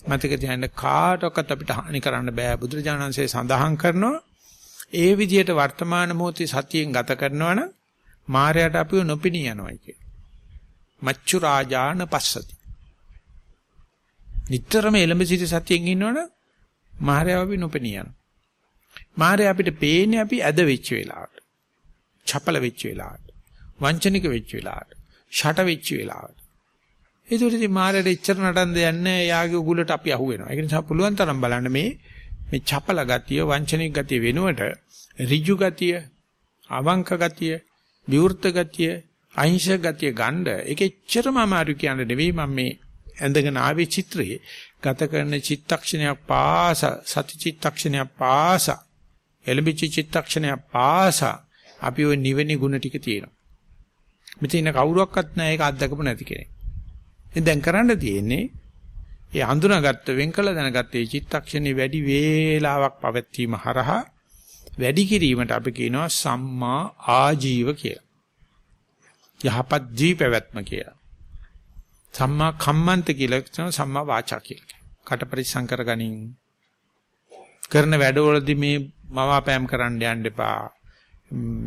මතක තියාගන්න කාටවත් අපිට හානි කරන්න බෑ බුදුරජාණන්සේ සඳහන් කරනවා ඒ විදිහට වර්තමාන මොහොතේ සතියෙන් ගත කරනවා නම් මායයට අපිව නොපිනී යනවා කිය. මච්චු රාජාන පස්සති. නිතරම එළඹ සිටි සතියෙන් ඉන්නවනම් මායව අපි නොපිනී යනවා. මායя අපිට පේන්නේ අපි ඇද වෙච්ච වෙලාවට. චපල වෙච්ච වෙලාවට. වංචනික වෙච්ච වෙලාවට. ෂට වෙච්ච වෙලාවට. ඒකට ඉතින් මායයට එච්චර නටන දෙයක් නැහැ. යාගේ උගුලට අපි අහු වෙනවා. ඒක නිසා පුළුවන් තරම් බලන්න මේ මේ චපල ගතිය, වංචනික ගතිය වෙනුවට ඍජු ගතිය, අවංක ගතිය, විවෘත ගතිය, අහිංසක ගතිය ගන්න ඒක එච්චරම අමාරු කියන්නේ නෙවෙයි මම මේ ඇඳගෙන ආවේ චිත්‍රයේ ගත කරන චිත්තක්ෂණයක් පාස සති චිත්තක්ෂණයක් පාස එළඹිච්ච චිත්තක්ෂණයක් පාස අපි ওই නිවෙනි ಗುಣ ටික තියෙනවා. මෙතන ඉන්න කවුරුවක්වත් නැහැ ඒක අත්දකපු නැති කෙනෙක්. ඉතින් දැන් කරන්න තියෙන්නේ ඒ හඳුනාගත්ත වෙන් කළ දැනගත්ත මේ චිත්තක්ෂණේ වැඩි වේලාවක් පවත්වීම හරහා වැඩි කිරීමට අපි කියනවා සම්මා ආජීව කියලා. යහපත් ජීපැවැත්ම කියලා. සම්මා කම්මන්ත කියලා කියන සම්මා වාචා කියලා. කට පරිසං කරගනින්. කරන වැඩවලදී මේ මවාපෑම් කරන්න යන්න එපා.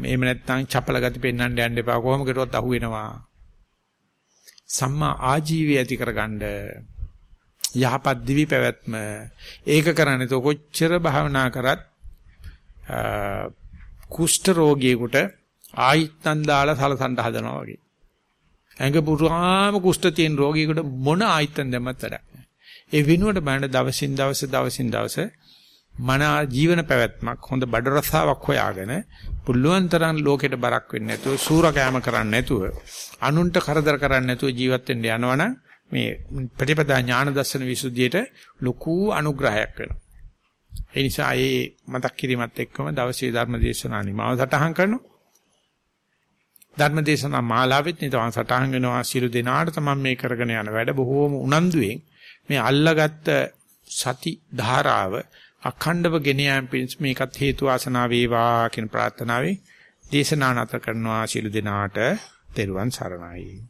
එහෙම නැත්නම් චපල ගති පෙන්වන්න යන්න එපා. කොහොම කරුවත් අහු වෙනවා. සම්මා ආජීවය ඇති කරගන්න යහපත් දිවි පැවැත්ම ඒක කරන්නේ તો කොච්චර භාවනා කරත් කුෂ්ඨ රෝගියෙකුට ආයිත්තන් දාලා සලසන්න හදනවා වගේ. ඇඟ පුරාම කුෂ්ඨ තියෙන රෝගියෙකුට මොන ආයිත්තන් දැම්මත් වැඩක් නැහැ. ඒ වෙනුවට බලන්න දවසින් දවස දවසින් දවස මන ජීවන පැවැත්මක් හොඳ බඩ රසාවක් හොයාගෙන පුළුවන් තරම් ලෝකෙට බරක් වෙන්නේ නැතුව සූරකෑම කරන්නේ නැතුව අනුන්ට කරදර කරන්නේ නැතුව ජීවත් වෙන්න යනවනම් මේ ප්‍රතිපදා ඥාන දර්ශන විසුද්ධියට ලොකු අනුග්‍රහයක් වෙනවා. ඒ නිසා ඒ මතක් කිරීමත් එක්කම දවසේ ධර්ම දේශනා නිමාව සටහන් කරනවා. ධර්ම දේශනා මාලාවෙත් නිතරම සටහන් වෙනවා සිළු දෙනාට තමයි මේ කරගෙන යන වැඩ බොහෝම උනන්දුවෙන් මේ අල්ලගත්ත සති ධාරාව අඛණ්ඩව ගෙන යාම පිණිස මේකත් හේතු වාසනා වේවා කියන ප්‍රාර්ථනාවෙන් දේශනා නැත කරනවා. සිළු දෙනාට තෙරුවන් සරණයි.